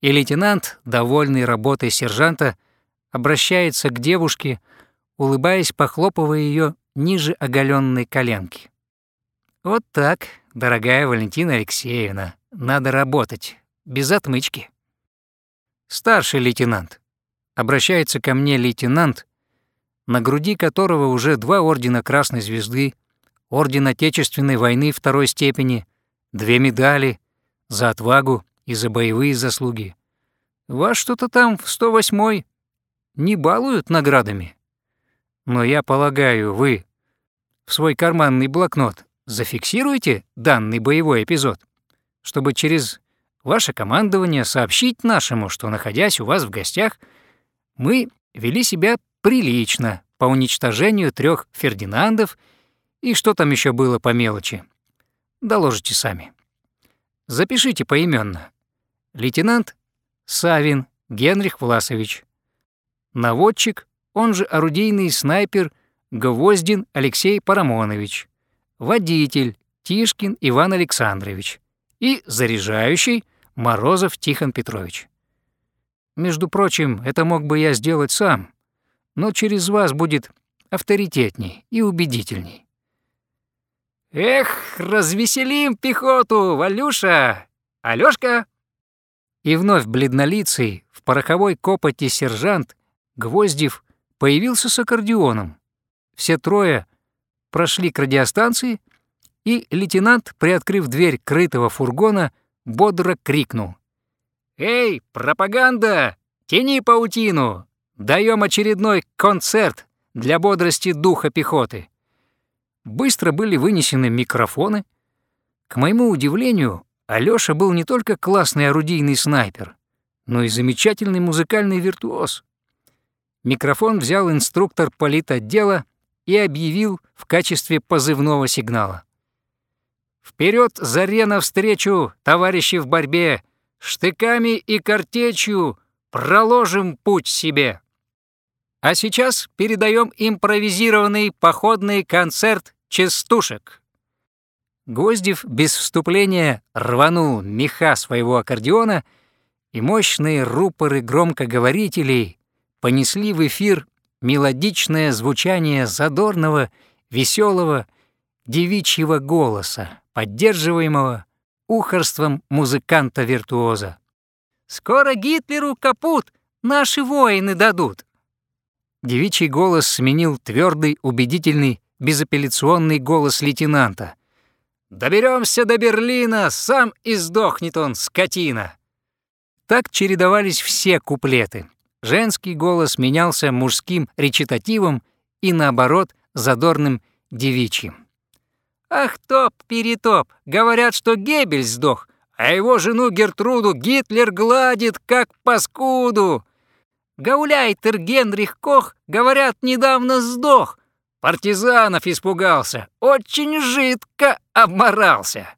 И лейтенант, довольный работой сержанта, обращается к девушке, улыбаясь, похлопывая ее ниже оголенной коленки. «Вот так, дорогая Валентина Алексеевна, надо работать, без отмычки». Старший лейтенант. Обращается ко мне лейтенант, на груди которого уже два ордена Красной Звезды, орден Отечественной войны второй степени, две медали за отвагу и за боевые заслуги. Вас что-то там в 108-й не балуют наградами. Но я полагаю, вы в свой карманный блокнот зафиксируете данный боевой эпизод, чтобы через ваше командование сообщить нашему, что, находясь у вас в гостях, мы вели себя прилично по уничтожению трех Фердинандов и что там еще было по мелочи. Доложите сами. Запишите поименно. Лейтенант Савин Генрих Власович. Наводчик, он же орудийный снайпер Гвоздин Алексей Парамонович. Водитель Тишкин Иван Александрович. И заряжающий Морозов Тихон Петрович. Между прочим, это мог бы я сделать сам, но через вас будет авторитетней и убедительней. «Эх, развеселим пехоту, Валюша! Алёшка!» И вновь бледнолицый, в пороховой копоти сержант Гвоздев появился с аккордеоном. Все трое прошли к радиостанции, и лейтенант, приоткрыв дверь крытого фургона, бодро крикнул. «Эй, пропаганда! Тяни паутину! Даем очередной концерт для бодрости духа пехоты!» Быстро были вынесены микрофоны. К моему удивлению, Алёша был не только классный орудийный снайпер, но и замечательный музыкальный виртуоз. Микрофон взял инструктор политотдела и объявил в качестве позывного сигнала. «Вперед, заре навстречу, товарищи в борьбе! Штыками и картечью проложим путь себе!» А сейчас передаем импровизированный походный концерт частушек». Гвоздев без вступления рванул меха своего аккордеона, и мощные рупоры громкоговорителей понесли в эфир мелодичное звучание задорного, веселого, девичьего голоса, поддерживаемого ухорством музыканта-виртуоза. «Скоро Гитлеру капут, наши воины дадут!» Девичий голос сменил твердый, убедительный безапелляционный голос лейтенанта. «Доберемся до Берлина, сам и сдохнет он, скотина!» Так чередовались все куплеты. Женский голос менялся мужским речитативом и, наоборот, задорным девичьим. «Ах, топ-перетоп! Говорят, что Гебель сдох, а его жену Гертруду Гитлер гладит, как паскуду! Гауляйтер Генрих Кох, говорят, недавно сдох, партизанов испугался, очень жидко обморался».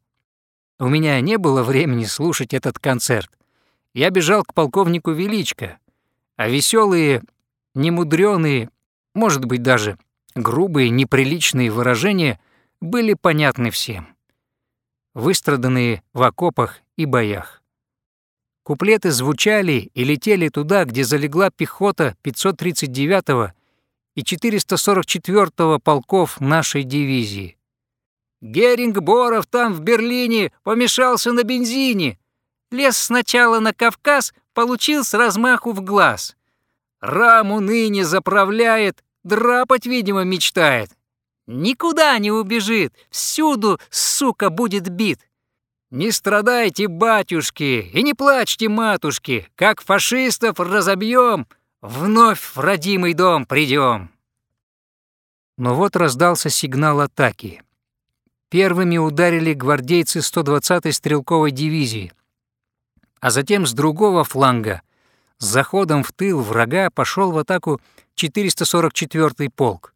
У меня не было времени слушать этот концерт. Я бежал к полковнику Величко, а веселые, немудрёные, может быть, даже грубые, неприличные выражения были понятны всем, выстраданные в окопах и боях. Куплеты звучали и летели туда, где залегла пехота 539-го и 444-го полков нашей дивизии. Геринг Боров там, в Берлине, помешался на бензине. Лез сначала на Кавказ, получил с размаху в глаз. Раму ныне заправляет, драпать, видимо, мечтает. Никуда не убежит, всюду, сука, будет бит. Не страдайте, батюшки, и не плачьте, матушки, как фашистов разобьем, вновь в родимый дом придем. Но вот раздался сигнал атаки. Первыми ударили гвардейцы 120-й стрелковой дивизии, а затем с другого фланга с заходом в тыл врага пошел в атаку 444-й полк.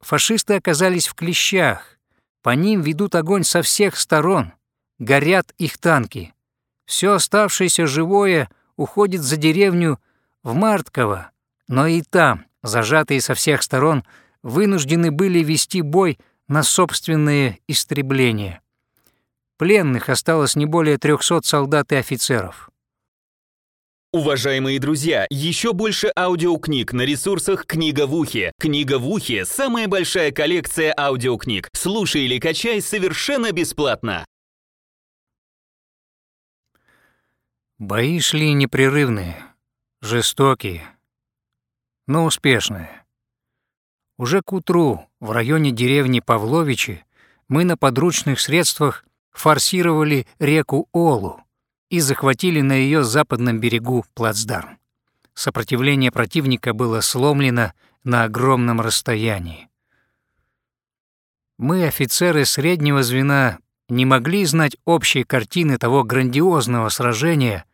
Фашисты оказались в клещах. По ним ведут огонь со всех сторон. Горят их танки. Все оставшееся живое уходит за деревню в Мартково, но и там, зажатые со всех сторон, вынуждены были вести бой на собственное истребление. Пленных осталось не более 300 солдат и офицеров. Уважаемые друзья, еще больше аудиокниг на ресурсах «Книга в ухе». «Книга в ухе» — самая большая коллекция аудиокниг. Слушай или качай совершенно бесплатно. Бои шли непрерывные, жестокие, но успешные. Уже к утру в районе деревни Павловичи мы на подручных средствах форсировали реку Олу, и захватили на ее западном берегу плацдарм. Сопротивление противника было сломлено на огромном расстоянии. Мы, офицеры среднего звена, не могли знать общей картины того грандиозного сражения,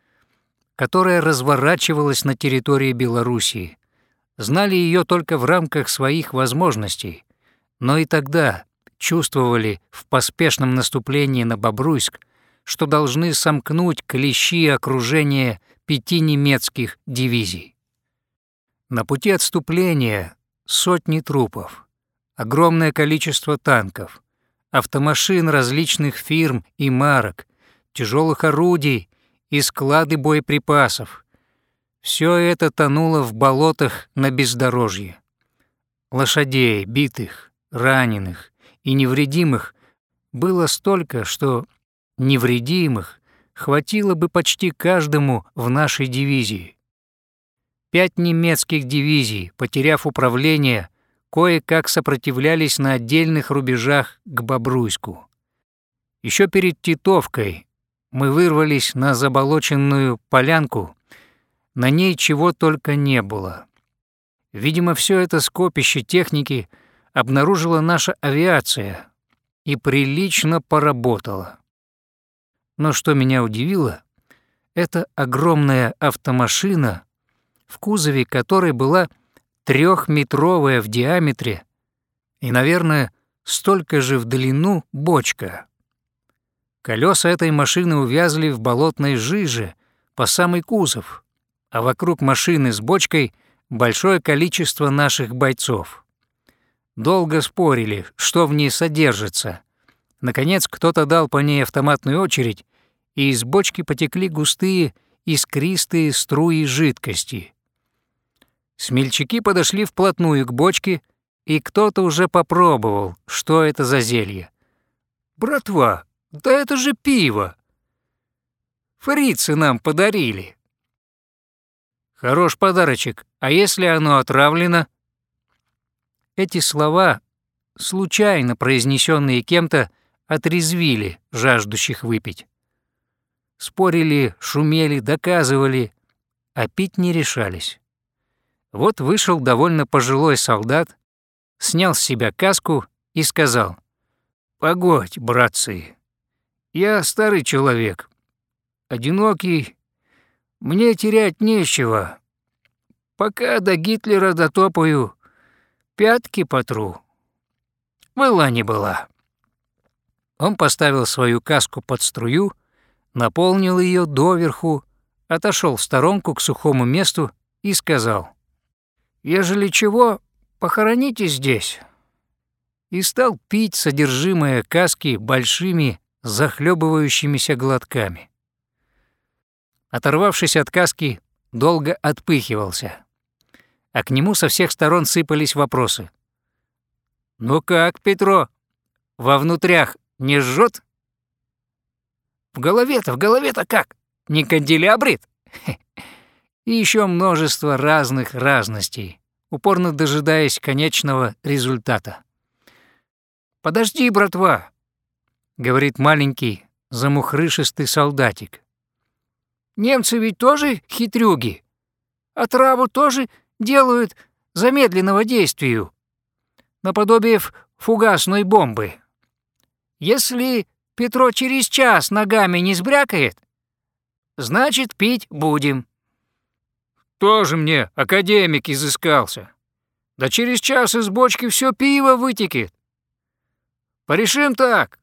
которое разворачивалось на территории Белоруссии. Знали ее только в рамках своих возможностей, но и тогда чувствовали в поспешном наступлении на Бобруйск что должны сомкнуть клещи окружения пяти немецких дивизий. На пути отступления сотни трупов, огромное количество танков, автомашин различных фирм и марок, тяжелых орудий и склады боеприпасов. Все это тонуло в болотах на бездорожье. Лошадей, битых, раненых и невредимых было столько, что невредимых хватило бы почти каждому в нашей дивизии. Пять немецких дивизий, потеряв управление, кое-как сопротивлялись на отдельных рубежах к Бобруйску. Еще перед Титовкой мы вырвались на заболоченную полянку, на ней чего только не было. Видимо, все это скопище техники обнаружила наша авиация и прилично поработала. Но что меня удивило, это огромная автомашина, в кузове которой была трехметровая в диаметре и, наверное, столько же в длину бочка. Колеса этой машины увязли в болотной жиже по самый кузов, а вокруг машины с бочкой большое количество наших бойцов. Долго спорили, что в ней содержится, Наконец кто-то дал по ней автоматную очередь, и из бочки потекли густые, искристые струи жидкости. Смельчаки подошли вплотную к бочке, и кто-то уже попробовал, что это за зелье. «Братва, да это же пиво! Фрицы нам подарили!» «Хорош подарочек, а если оно отравлено?» Эти слова, случайно произнесенные кем-то, отрезвили жаждущих выпить. Спорили, шумели, доказывали, а пить не решались. Вот вышел довольно пожилой солдат, снял с себя каску и сказал, «Погодь, братцы, я старый человек, одинокий, мне терять нечего. Пока до Гитлера дотопаю, пятки потру, Была не была. Он поставил свою каску под струю, наполнил ее доверху, отошел в сторонку к сухому месту и сказал, «Ежели чего, похороните здесь». И стал пить содержимое каски большими захлебывающимися глотками. Оторвавшись от каски, долго отпыхивался, а к нему со всех сторон сыпались вопросы. «Ну как, Петро, во внутрях не жжет? В голове-то, в голове-то как? Не канделябрит?» И еще множество разных разностей, упорно дожидаясь конечного результата. «Подожди, братва», — говорит маленький, замухрышистый солдатик. «Немцы ведь тоже хитрюги. Отраву а тоже делают замедленного действию, наподобие фугасной бомбы. Если Петро через час ногами не сбрякает, значит, пить будем». «Тоже мне академик изыскался. Да через час из бочки все пиво вытекет. Порешим так.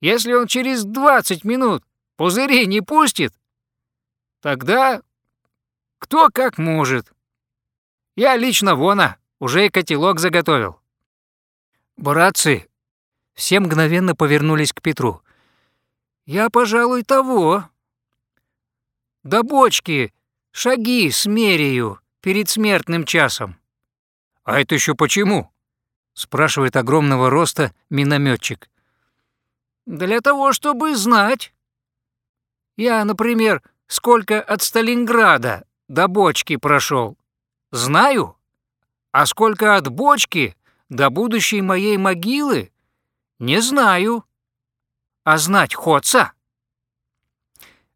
Если он через 20 минут пузыри не пустит, тогда кто как может. Я лично вона, уже и котелок заготовил. Братцы, все мгновенно повернулись к Петру. Я, пожалуй, того. До бочки шаги смеряю перед смертным часом. А это еще почему? спрашивает огромного роста минометчик. Для того, чтобы знать. Я, например, сколько от Сталинграда до бочки прошел, знаю, а сколько от бочки до будущей моей могилы, не знаю. А знать ходца.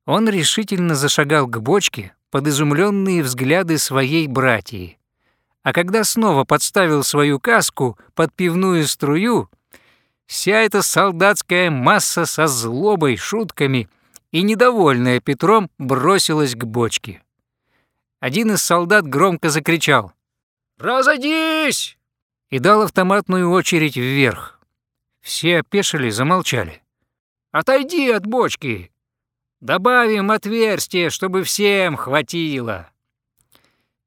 Он решительно зашагал к бочке под изумленные взгляды своей братьи а когда снова подставил свою каску под пивную струю, вся эта солдатская масса со злобой, шутками и недовольная Петром бросилась к бочке. Один из солдат громко закричал «Разойдись!» и дал автоматную очередь вверх. Все опешили, замолчали. «Отойди от бочки! Добавим отверстие, чтобы всем хватило!»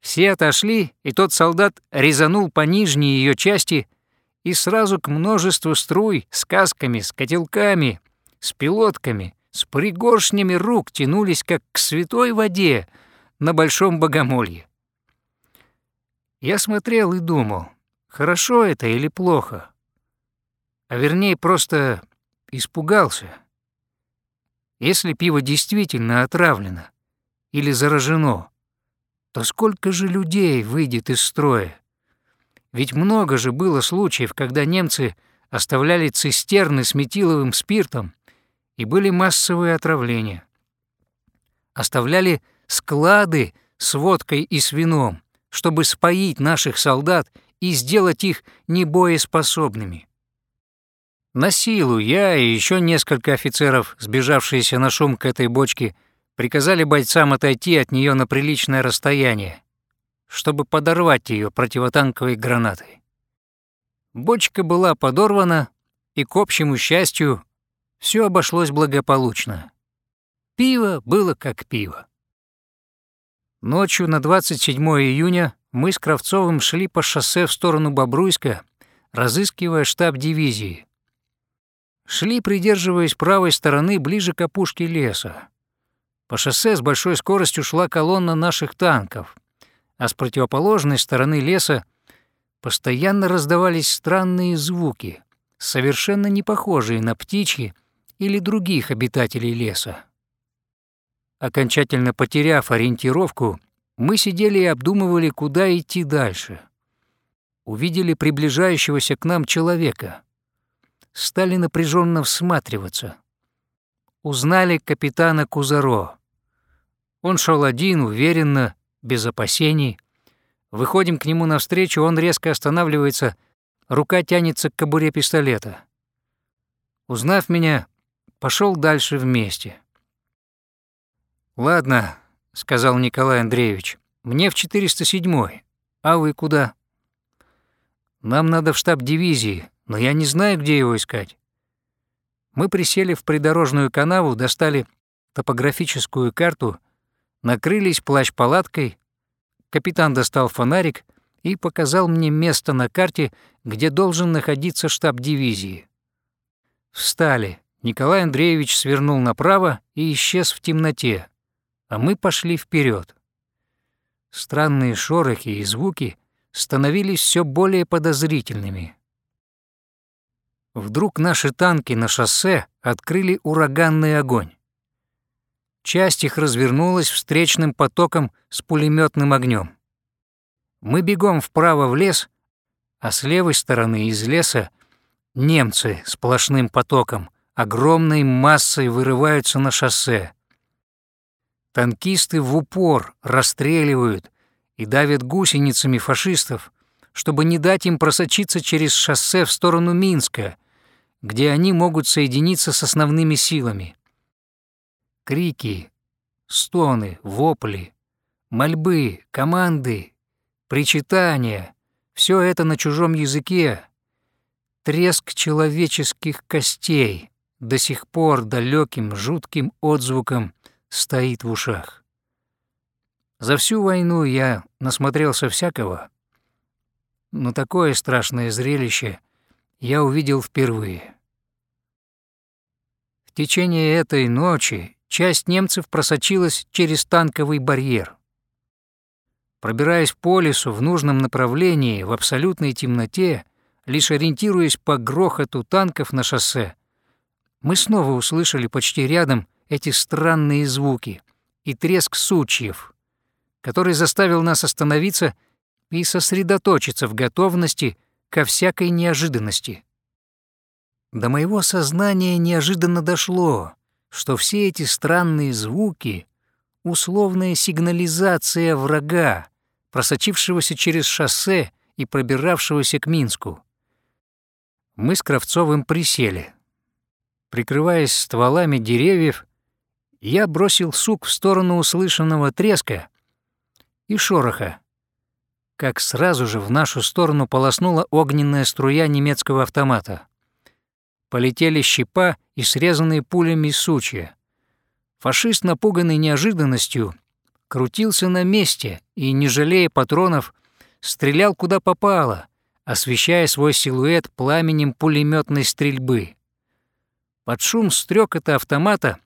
Все отошли, и тот солдат резанул по нижней ее части и сразу к множеству струй с касками, с котелками, с пилотками, с пригоршнями рук тянулись, как к святой воде на большом богомолье. Я смотрел и думал, хорошо это или плохо, а вернее просто испугался. Если пиво действительно отравлено или заражено, то сколько же людей выйдет из строя? Ведь много же было случаев, когда немцы оставляли цистерны с метиловым спиртом, и были массовые отравления. Оставляли склады с водкой и с вином, чтобы споить наших солдат и сделать их небоеспособными. На силу я и еще несколько офицеров, сбежавшиеся на шум к этой бочке, приказали бойцам отойти от нее на приличное расстояние, чтобы подорвать ее противотанковой гранатой. Бочка была подорвана, и, к общему счастью, все обошлось благополучно. Пиво было как пиво. Ночью на 27 июня мы с Кравцовым шли по шоссе в сторону Бобруйска, разыскивая штаб дивизии. Шли, придерживаясь правой стороны, ближе к опушке леса. По шоссе с большой скоростью шла колонна наших танков, а с противоположной стороны леса постоянно раздавались странные звуки, совершенно не похожие на птичьи или других обитателей леса. Окончательно потеряв ориентировку, мы сидели и обдумывали, куда идти дальше. Увидели приближающегося к нам человека. Стали напряженно всматриваться узнали капитана Кузаро. Он шел один, уверенно, без опасений. Выходим к нему навстречу, он резко останавливается, рука тянется к кобуре пистолета. Узнав меня, пошел дальше вместе. «Ладно», — сказал Николай Андреевич, — «мне в 407-й. А вы куда?» «Нам надо в штаб дивизии», но я не знаю, где его искать. Мы присели в придорожную канаву, достали топографическую карту, накрылись плащ-палаткой, капитан достал фонарик и показал мне место на карте, где должен находиться штаб дивизии. Встали. Николай Андреевич свернул направо и исчез в темноте, а мы пошли вперед. Странные шорохи и звуки становились все более подозрительными. Вдруг наши танки на шоссе открыли ураганный огонь. Часть их развернулась встречным потоком с пулеметным огнем. Мы бегом вправо в лес, а с левой стороны из леса немцы сплошным потоком, огромной массой вырываются на шоссе. Танкисты в упор расстреливают и давят гусеницами фашистов, чтобы не дать им просочиться через шоссе в сторону Минска, где они могут соединиться с основными силами. Крики, стоны, вопли, мольбы, команды, причитания — все это на чужом языке. Треск человеческих костей до сих пор далеким жутким отзвуком стоит в ушах. За всю войну я насмотрелся всякого, но такое страшное зрелище я увидел впервые. В течение этой ночи часть немцев просочилась через танковый барьер. Пробираясь по лесу в нужном направлении в абсолютной темноте, лишь ориентируясь по грохоту танков на шоссе, мы снова услышали почти рядом эти странные звуки и треск сучьев, который заставил нас остановиться и сосредоточиться в готовности ко всякой неожиданности. До моего сознания неожиданно дошло, что все эти странные звуки — условная сигнализация врага, просочившегося через шоссе и пробиравшегося к Минску. Мы с Кравцовым присели. Прикрываясь стволами деревьев, я бросил сук в сторону услышанного треска и шороха, как сразу же в нашу сторону полоснула огненная струя немецкого автомата. Полетели щепа и срезанные пулями сучья. Фашист, напуганный неожиданностью, крутился на месте и, не жалея патронов, стрелял куда попало, освещая свой силуэт пламенем пулеметной стрельбы. Под шум стрекота автомата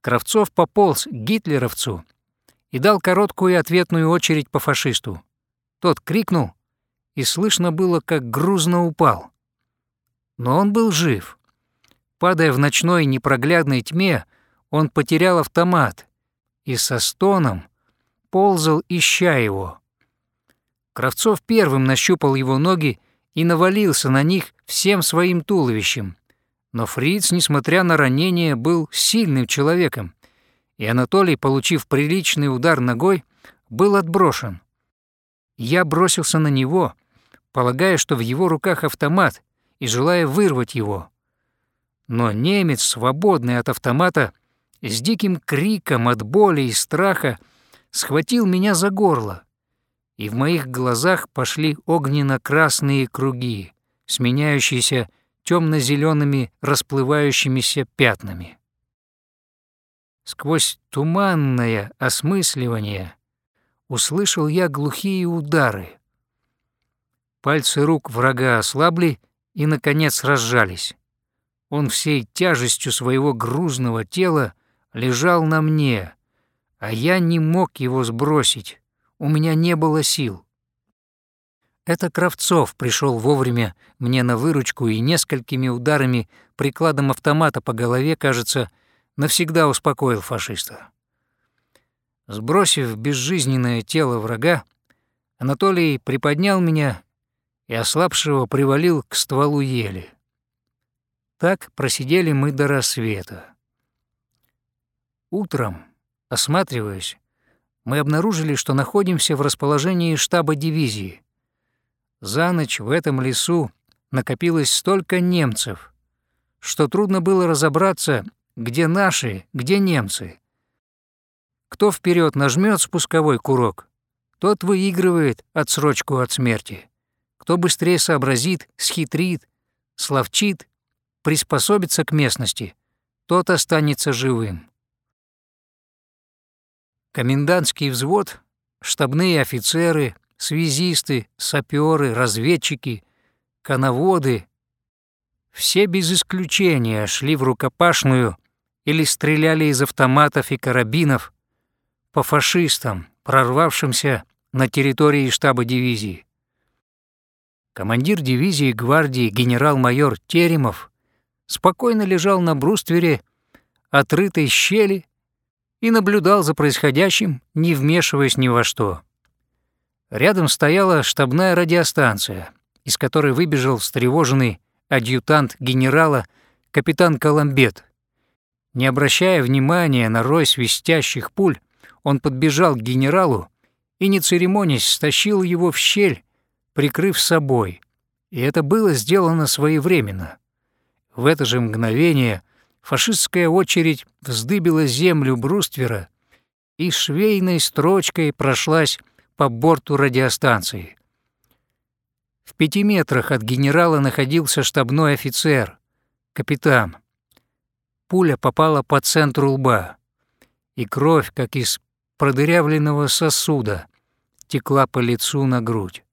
Кравцов пополз к гитлеровцу и дал короткую ответную очередь по фашисту. Тот крикнул, и слышно было, как грузно упал. Но он был жив. Падая в ночной непроглядной тьме, он потерял автомат и со стоном ползал, ища его. Кравцов первым нащупал его ноги и навалился на них всем своим туловищем. Но Фриц, несмотря на ранение, был сильным человеком, и Анатолий, получив приличный удар ногой, был отброшен. Я бросился на него, полагая, что в его руках автомат, и желая вырвать его. Но немец, свободный от автомата, с диким криком от боли и страха схватил меня за горло, и в моих глазах пошли огненно-красные круги, сменяющиеся темно-зелеными расплывающимися пятнами. Сквозь туманное осмысливание услышал я глухие удары. Пальцы рук врага ослабли и, наконец, разжались. Он всей тяжестью своего грузного тела лежал на мне, а я не мог его сбросить, у меня не было сил. Это Кравцов пришел вовремя мне на выручку и несколькими ударами прикладом автомата по голове, кажется, навсегда успокоил фашиста. Сбросив безжизненное тело врага, Анатолий приподнял меня и ослабшего привалил к стволу ели. Так просидели мы до рассвета. Утром, осматриваясь, мы обнаружили, что находимся в расположении штаба дивизии, за ночь в этом лесу накопилось столько немцев, что трудно было разобраться, где наши, где немцы. Кто вперед нажмет спусковой курок, тот выигрывает отсрочку от смерти. Кто быстрее сообразит, схитрит, словчит, приспособится к местности, тот останется живым. Комендантский взвод, штабные офицеры, связисты, саперы, разведчики, коноводы — все без исключения шли в рукопашную или стреляли из автоматов и карабинов по фашистам, прорвавшимся на территории штаба дивизии. Командир дивизии гвардии генерал-майор Теремов спокойно лежал на бруствере отрытой щели и наблюдал за происходящим, не вмешиваясь ни во что. Рядом стояла штабная радиостанция, из которой выбежал встревоженный адъютант генерала капитан Коломбет. Не обращая внимания на рой свистящих пуль, он подбежал к генералу и, не церемонясь, стащил его в щель, прикрыв собой. И это было сделано своевременно. В это же мгновение — фашистская очередь вздыбила землю бруствера и швейной строчкой прошлась по борту радиостанции. В пяти метрах от генерала находился штабной офицер, капитан. Пуля попала по центру лба, и кровь, как из продырявленного сосуда, текла по лицу на грудь.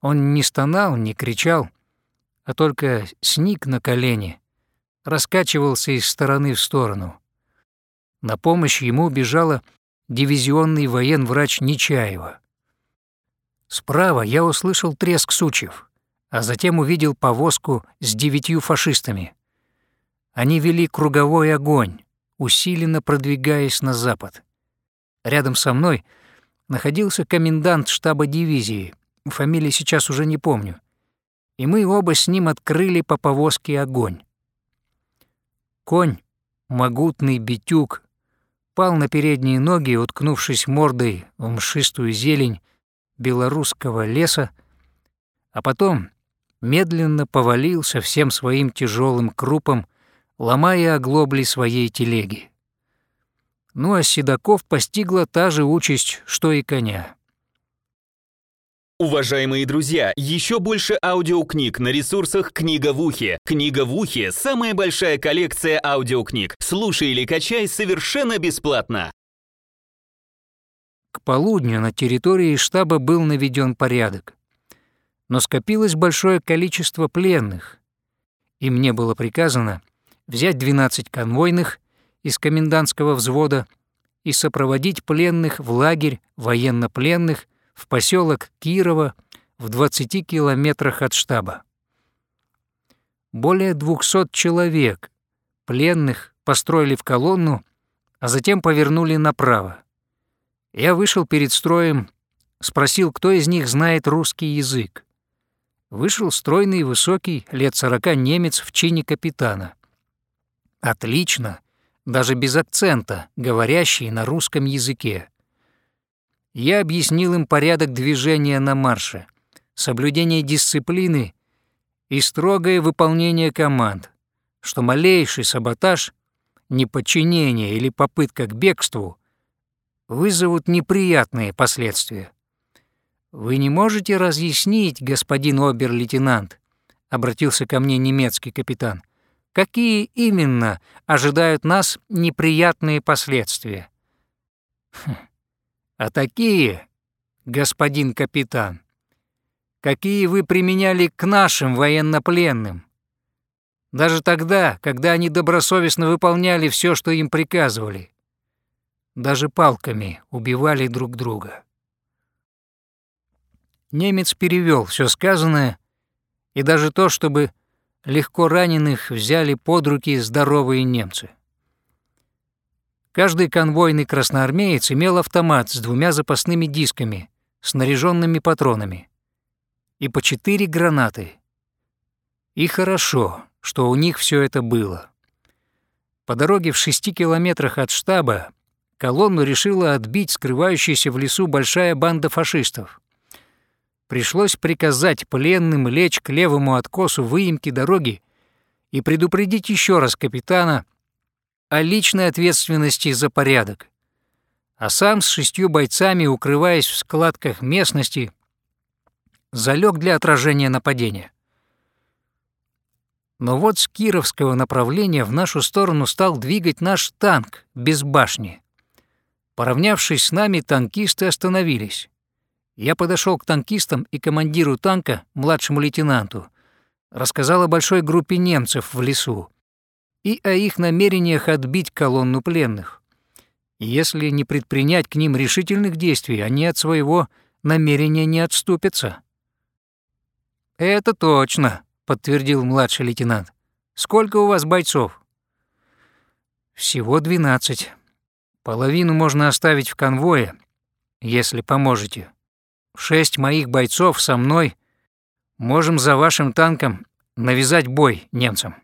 Он не стонал, не кричал, а только сник на колени раскачивался из стороны в сторону. На помощь ему бежала дивизионный военврач Нечаева. Справа я услышал треск сучьев, а затем увидел повозку с девятью фашистами. Они вели круговой огонь, усиленно продвигаясь на запад. Рядом со мной находился комендант штаба дивизии, фамилии сейчас уже не помню, и мы оба с ним открыли по повозке огонь. Конь, могутный битюк, пал на передние ноги, уткнувшись мордой в мшистую зелень белорусского леса, а потом медленно повалился всем своим тяжелым крупом, ломая оглобли своей телеги. Ну а седаков постигла та же участь, что и коня. Уважаемые друзья, еще больше аудиокниг на ресурсах «Книга в ухе». «Книга в ухе» — самая большая коллекция аудиокниг. Слушай или качай совершенно бесплатно. К полудню на территории штаба был наведен порядок. Но скопилось большое количество пленных, и мне было приказано взять 12 конвойных из комендантского взвода и сопроводить пленных в лагерь военнопленных – в поселок Кирова в 20 километрах от штаба. Более 200 человек, пленных, построили в колонну, а затем повернули направо. Я вышел перед строем, спросил, кто из них знает русский язык. Вышел стройный высокий, лет сорока немец в чине капитана. Отлично, даже без акцента, говорящий на русском языке. Я объяснил им порядок движения на марше, соблюдение дисциплины и строгое выполнение команд, что малейший саботаж, неподчинение или попытка к бегству вызовут неприятные последствия. «Вы не можете разъяснить, господин обер-лейтенант», — обратился ко мне немецкий капитан, «какие именно ожидают нас неприятные последствия?» хм а такие, господин капитан, какие вы применяли к нашим военнопленным. Даже тогда, когда они добросовестно выполняли все, что им приказывали. Даже палками убивали друг друга. Немец перевел все сказанное, и даже то, чтобы легко раненых взяли под руки здоровые немцы. Каждый конвойный красноармеец имел автомат с двумя запасными дисками, снаряженными патронами, и по четыре гранаты. И хорошо, что у них все это было. По дороге в шести километрах от штаба колонну решила отбить скрывающаяся в лесу большая банда фашистов. Пришлось приказать пленным лечь к левому откосу выемки дороги и предупредить еще раз капитана — о личной ответственности за порядок, а сам с шестью бойцами, укрываясь в складках местности, залег для отражения нападения. Но вот с Кировского направления в нашу сторону стал двигать наш танк без башни. Поравнявшись с нами, танкисты остановились. Я подошел к танкистам и командиру танка, младшему лейтенанту, рассказал о большой группе немцев в лесу и о их намерениях отбить колонну пленных. Если не предпринять к ним решительных действий, они от своего намерения не отступятся. «Это точно», — подтвердил младший лейтенант. «Сколько у вас бойцов?» «Всего двенадцать. Половину можно оставить в конвое, если поможете. Шесть моих бойцов со мной можем за вашим танком навязать бой немцам».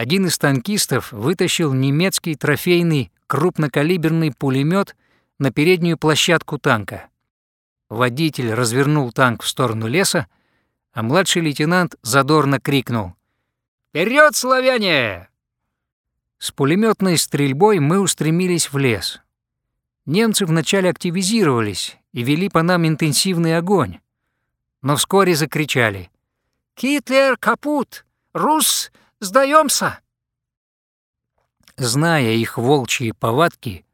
Один из танкистов вытащил немецкий трофейный крупнокалиберный пулемет на переднюю площадку танка. Водитель развернул танк в сторону леса, а младший лейтенант задорно крикнул «Вперед, славяне!». С пулеметной стрельбой мы устремились в лес. Немцы вначале активизировались и вели по нам интенсивный огонь, но вскоре закричали «Гитлер капут! Рус, сдаемся!» Зная их волчьи повадки,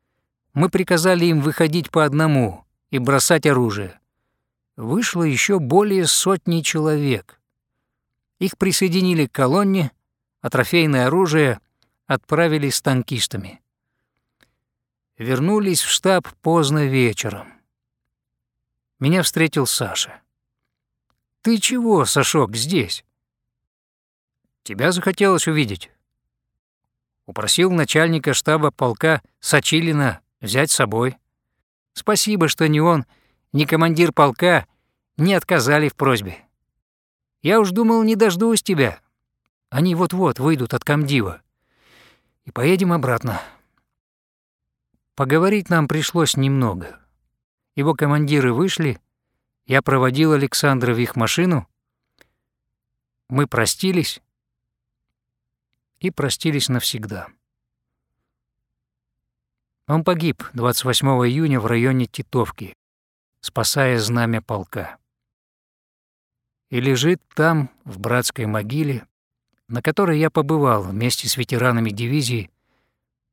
мы приказали им выходить по одному и бросать оружие. Вышло еще более сотни человек. Их присоединили к колонне, а трофейное оружие отправили с танкистами. Вернулись в штаб поздно вечером. Меня встретил Саша. «Ты чего, Сашок, здесь?» «Тебя захотелось увидеть». Упросил начальника штаба полка Сачилина взять с собой. Спасибо, что ни он, ни командир полка не отказали в просьбе. Я уж думал, не дождусь тебя. Они вот-вот выйдут от комдива. И поедем обратно. Поговорить нам пришлось немного. Его командиры вышли, я проводил Александра в их машину, мы простились и простились навсегда. Он погиб 28 июня в районе Титовки, спасая знамя полка. И лежит там, в братской могиле, на которой я побывал вместе с ветеранами дивизии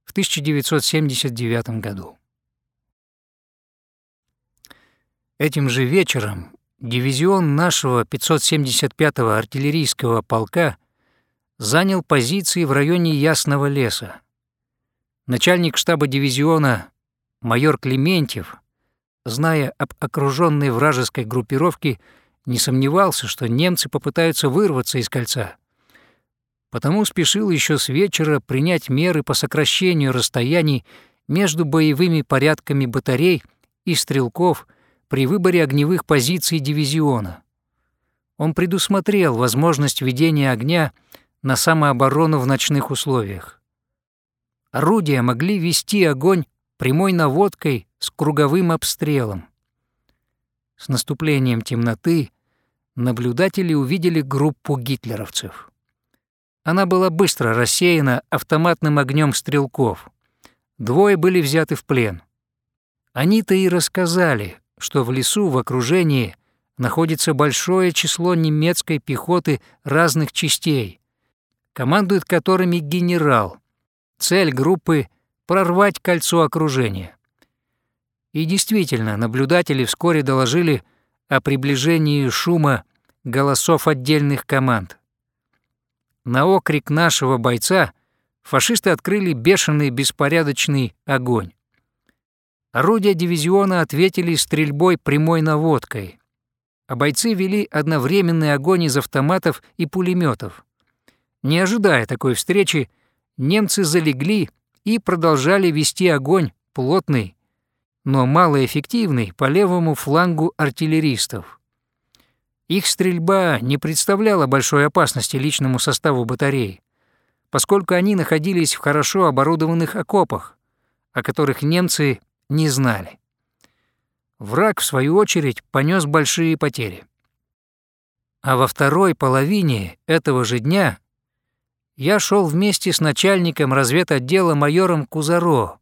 в 1979 году. Этим же вечером дивизион нашего 575-го артиллерийского полка занял позиции в районе Ясного леса, Начальник штаба дивизиона майор Клементьев, зная об окруженной вражеской группировке, не сомневался, что немцы попытаются вырваться из кольца. Потому спешил еще с вечера принять меры по сокращению расстояний между боевыми порядками батарей и стрелков при выборе огневых позиций дивизиона. Он предусмотрел возможность ведения огня на самооборону в ночных условиях. Орудия могли вести огонь прямой наводкой с круговым обстрелом. С наступлением темноты наблюдатели увидели группу гитлеровцев. Она была быстро рассеяна автоматным огнем стрелков. Двое были взяты в плен. Они-то и рассказали, что в лесу в окружении находится большое число немецкой пехоты разных частей, командует которыми генерал, Цель группы — прорвать кольцо окружения. И действительно, наблюдатели вскоре доложили о приближении шума голосов отдельных команд. На окрик нашего бойца фашисты открыли бешеный беспорядочный огонь. Орудия дивизиона ответили стрельбой прямой наводкой, а бойцы вели одновременный огонь из автоматов и пулеметов. Не ожидая такой встречи, немцы залегли и продолжали вести огонь плотный, но малоэффективный по левому флангу артиллеристов. Их стрельба не представляла большой опасности личному составу батарей, поскольку они находились в хорошо оборудованных окопах, о которых немцы не знали. Враг, в свою очередь, понес большие потери. А во второй половине этого же дня я шел вместе с начальником разведотдела майором Кузаро,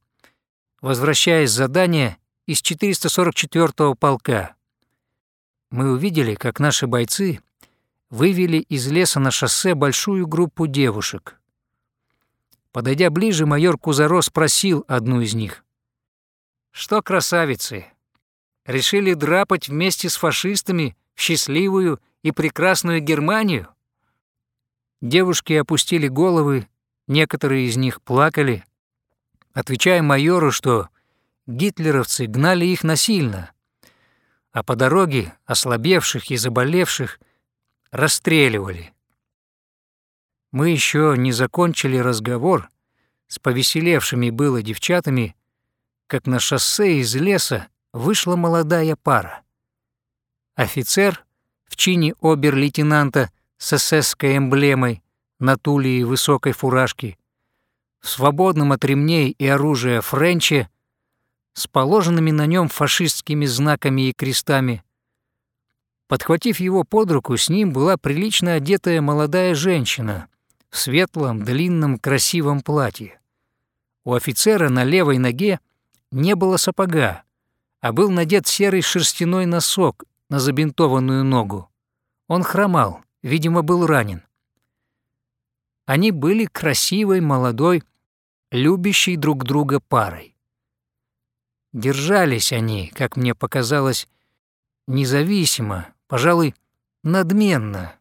возвращаясь с задания из 444-го полка. Мы увидели, как наши бойцы вывели из леса на шоссе большую группу девушек. Подойдя ближе, майор Кузаро спросил одну из них. «Что, красавицы, решили драпать вместе с фашистами в счастливую и прекрасную Германию?» Девушки опустили головы, некоторые из них плакали, отвечая майору, что гитлеровцы гнали их насильно, а по дороге ослабевших и заболевших расстреливали. Мы еще не закончили разговор с повеселевшими было девчатами, как на шоссе из леса вышла молодая пара. Офицер в чине обер-лейтенанта с эсэсской эмблемой на туле и высокой фуражке, в свободном от ремней и оружия френче, с положенными на нем фашистскими знаками и крестами. Подхватив его под руку, с ним была прилично одетая молодая женщина в светлом, длинном, красивом платье. У офицера на левой ноге не было сапога, а был надет серый шерстяной носок на забинтованную ногу. Он хромал, видимо, был ранен. Они были красивой, молодой, любящей друг друга парой. Держались они, как мне показалось, независимо, пожалуй, надменно,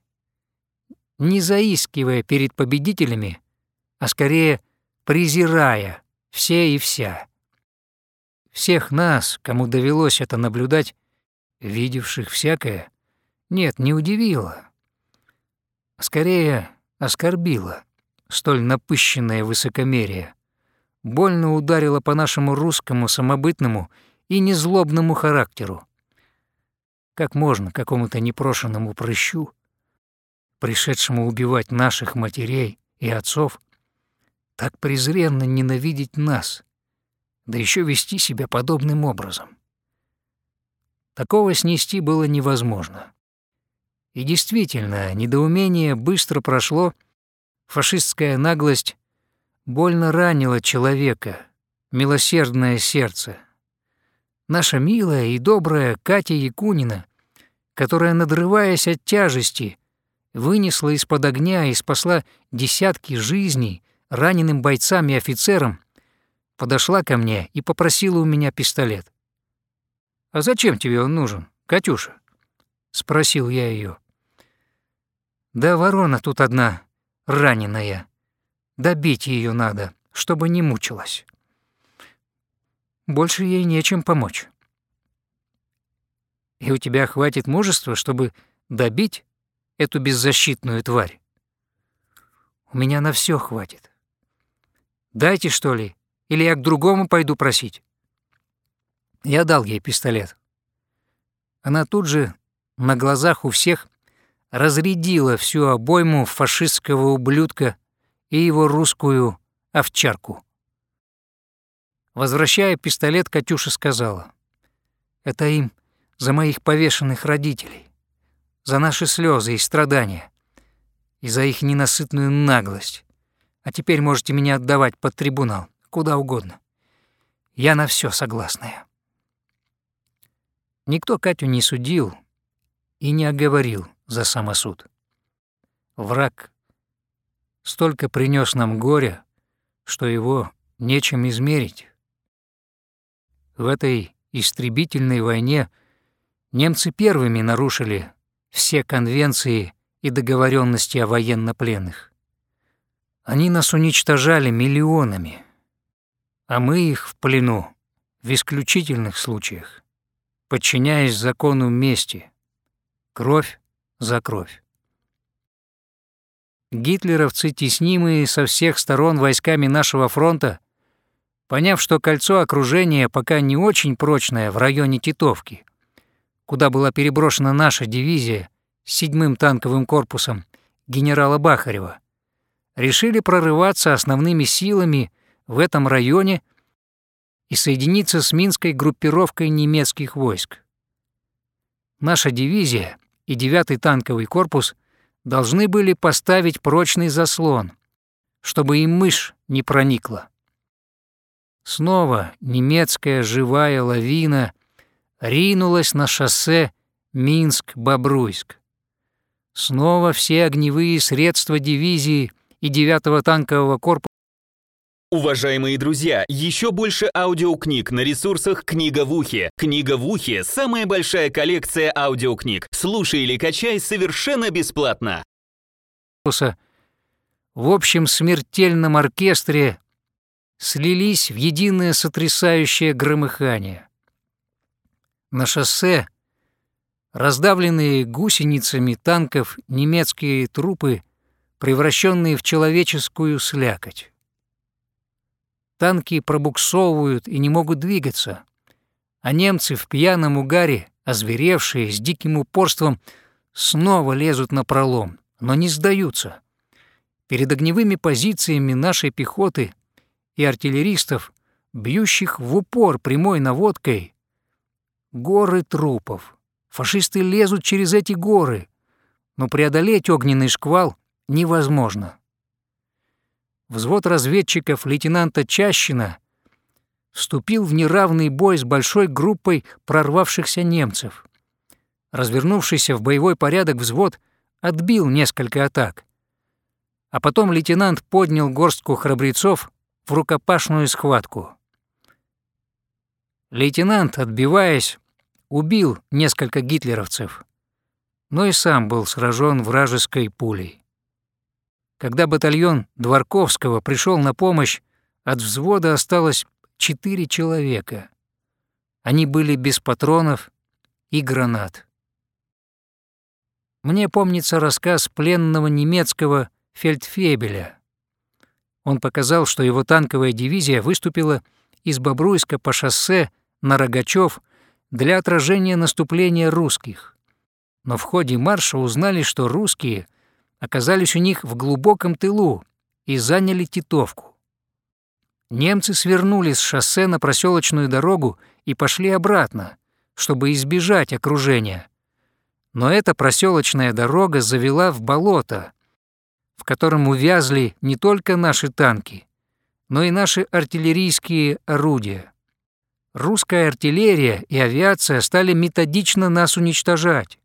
не заискивая перед победителями, а скорее презирая все и вся. Всех нас, кому довелось это наблюдать, видевших всякое, нет, не удивило. Скорее, оскорбило столь напыщенное высокомерие. Больно ударило по нашему русскому самобытному и незлобному характеру. Как можно какому-то непрошенному прыщу, пришедшему убивать наших матерей и отцов, так презренно ненавидеть нас, да еще вести себя подобным образом? Такого снести было невозможно. И действительно, недоумение быстро прошло, фашистская наглость больно ранила человека, милосердное сердце. Наша милая и добрая Катя Якунина, которая, надрываясь от тяжести, вынесла из-под огня и спасла десятки жизней раненым бойцам и офицерам, подошла ко мне и попросила у меня пистолет. «А зачем тебе он нужен, Катюша?» — спросил я ее. «Да ворона тут одна, раненая. Добить ее надо, чтобы не мучилась. Больше ей нечем помочь. И у тебя хватит мужества, чтобы добить эту беззащитную тварь? У меня на все хватит. Дайте, что ли, или я к другому пойду просить?» Я дал ей пистолет. Она тут же на глазах у всех разрядила всю обойму фашистского ублюдка и его русскую овчарку. Возвращая пистолет, Катюша сказала, «Это им за моих повешенных родителей, за наши слезы и страдания, и за их ненасытную наглость. А теперь можете меня отдавать под трибунал, куда угодно. Я на все согласная». Никто Катю не судил и не оговорил за самосуд. Враг столько принес нам горя, что его нечем измерить. В этой истребительной войне немцы первыми нарушили все конвенции и договоренности о военнопленных. Они нас уничтожали миллионами, а мы их в плену в исключительных случаях, подчиняясь закону мести, кровь за кровь. Гитлеровцы, теснимые со всех сторон войсками нашего фронта, поняв, что кольцо окружения пока не очень прочное в районе Титовки, куда была переброшена наша дивизия с седьмым танковым корпусом генерала Бахарева, решили прорываться основными силами в этом районе и соединиться с Минской группировкой немецких войск. Наша дивизия и 9-й танковый корпус должны были поставить прочный заслон, чтобы и мышь не проникла. Снова немецкая живая лавина ринулась на шоссе Минск-Бобруйск. Снова все огневые средства дивизии и 9-го танкового корпуса Уважаемые друзья, еще больше аудиокниг на ресурсах «Книга в ухе». «Книга в ухе» — самая большая коллекция аудиокниг. Слушай или качай совершенно бесплатно. В общем смертельном оркестре слились в единое сотрясающее громыхание. На шоссе, раздавленные гусеницами танков немецкие трупы, превращенные в человеческую слякоть. Танки пробуксовывают и не могут двигаться, а немцы в пьяном угаре, озверевшие с диким упорством, снова лезут на пролом, но не сдаются. Перед огневыми позициями нашей пехоты и артиллеристов, бьющих в упор прямой наводкой, горы трупов. Фашисты лезут через эти горы, но преодолеть огненный шквал невозможно взвод разведчиков лейтенанта Чащина вступил в неравный бой с большой группой прорвавшихся немцев. Развернувшийся в боевой порядок взвод отбил несколько атак. А потом лейтенант поднял горстку храбрецов в рукопашную схватку. Лейтенант, отбиваясь, убил несколько гитлеровцев, но и сам был сражен вражеской пулей. Когда батальон Дворковского пришел на помощь, от взвода осталось четыре человека. Они были без патронов и гранат. Мне помнится рассказ пленного немецкого фельдфебеля. Он показал, что его танковая дивизия выступила из Бобруйска по шоссе на Рогачев для отражения наступления русских. Но в ходе марша узнали, что русские — оказались у них в глубоком тылу и заняли Титовку. Немцы свернули с шоссе на проселочную дорогу и пошли обратно, чтобы избежать окружения. Но эта проселочная дорога завела в болото, в котором увязли не только наши танки, но и наши артиллерийские орудия. Русская артиллерия и авиация стали методично нас уничтожать.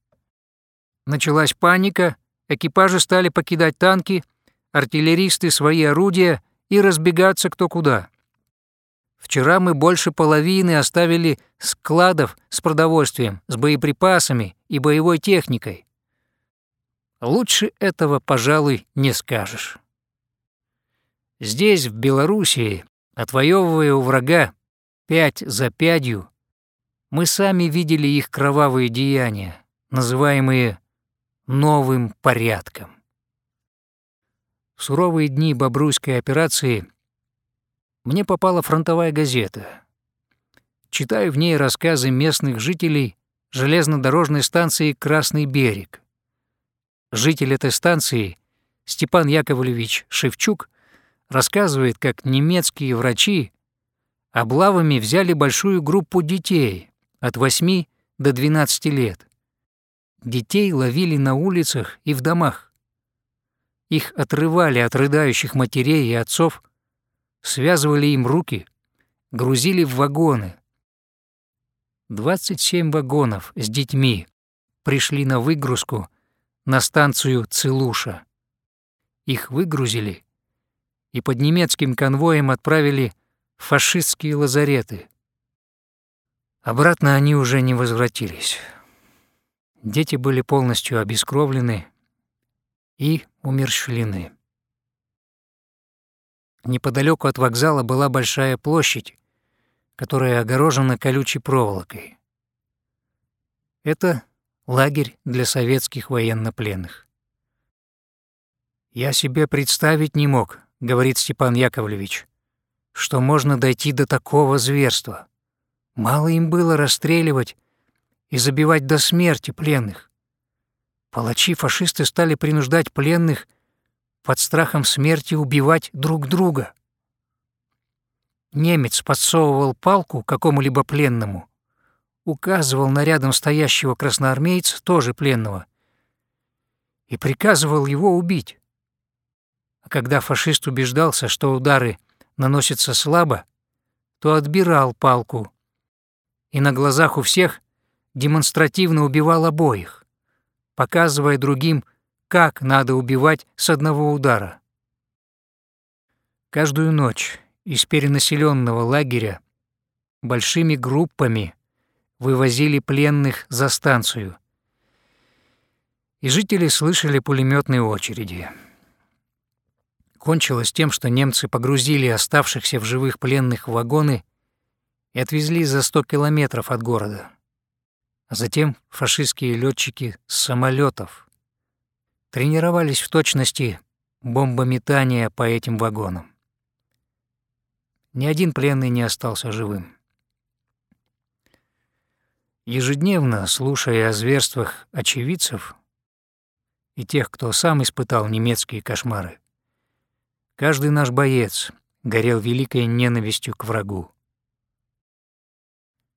Началась паника, Экипажи стали покидать танки, артиллеристы свои орудия и разбегаться кто куда. Вчера мы больше половины оставили складов с продовольствием, с боеприпасами и боевой техникой. Лучше этого, пожалуй, не скажешь. Здесь, в Белоруссии, отвоевывая у врага пять за пятью, мы сами видели их кровавые деяния, называемые новым порядком. В суровые дни Бобруйской операции мне попала фронтовая газета. Читаю в ней рассказы местных жителей железнодорожной станции «Красный берег». Житель этой станции Степан Яковлевич Шевчук рассказывает, как немецкие врачи облавами взяли большую группу детей от 8 до 12 лет – Детей ловили на улицах и в домах. Их отрывали от рыдающих матерей и отцов, связывали им руки, грузили в вагоны. 27 вагонов с детьми пришли на выгрузку на станцию Целуша. Их выгрузили и под немецким конвоем отправили фашистские лазареты. Обратно они уже не возвратились. Дети были полностью обескровлены и умерщвлены. Неподалеку от вокзала была большая площадь, которая огорожена колючей проволокой. Это лагерь для советских военнопленных. «Я себе представить не мог», — говорит Степан Яковлевич, «что можно дойти до такого зверства. Мало им было расстреливать и забивать до смерти пленных. Палачи-фашисты стали принуждать пленных под страхом смерти убивать друг друга. Немец подсовывал палку какому-либо пленному, указывал на рядом стоящего красноармейца, тоже пленного, и приказывал его убить. А когда фашист убеждался, что удары наносятся слабо, то отбирал палку и на глазах у всех демонстративно убивал обоих, показывая другим, как надо убивать с одного удара. Каждую ночь из перенаселенного лагеря большими группами вывозили пленных за станцию, и жители слышали пулеметные очереди. Кончилось тем, что немцы погрузили оставшихся в живых пленных в вагоны и отвезли за 100 километров от города. А затем фашистские летчики с самолетов тренировались в точности бомбометания по этим вагонам. Ни один пленный не остался живым. Ежедневно, слушая о зверствах очевидцев и тех, кто сам испытал немецкие кошмары, каждый наш боец горел великой ненавистью к врагу.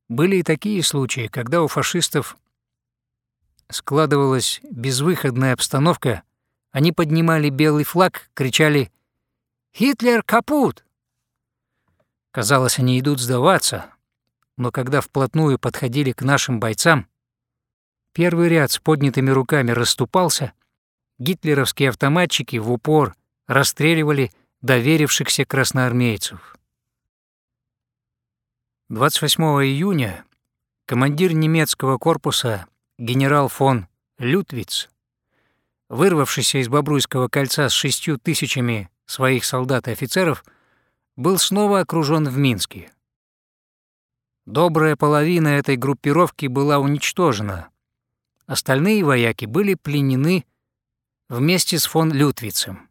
Были и такие случаи, когда у фашистов складывалась безвыходная обстановка, они поднимали белый флаг, кричали «Гитлер капут!». Казалось, они идут сдаваться, но когда вплотную подходили к нашим бойцам, первый ряд с поднятыми руками расступался, гитлеровские автоматчики в упор расстреливали доверившихся красноармейцев. 28 июня командир немецкого корпуса генерал фон Лютвиц, вырвавшийся из Бобруйского кольца с шестью тысячами своих солдат и офицеров, был снова окружен в Минске. Добрая половина этой группировки была уничтожена. Остальные вояки были пленены вместе с фон Лютвицем.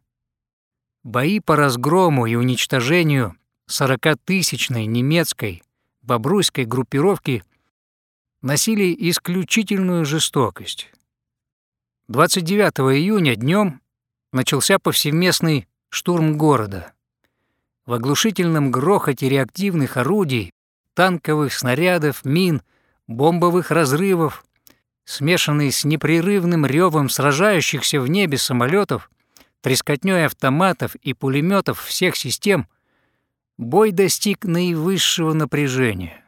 Бои по разгрому и уничтожению 40-тысячной немецкой бобруйской группировки носили исключительную жестокость. 29 июня днем начался повсеместный штурм города. В оглушительном грохоте реактивных орудий, танковых снарядов, мин, бомбовых разрывов, смешанный с непрерывным ревом сражающихся в небе самолетов, трескотней автоматов и пулеметов всех систем – Бой достиг наивысшего напряжения.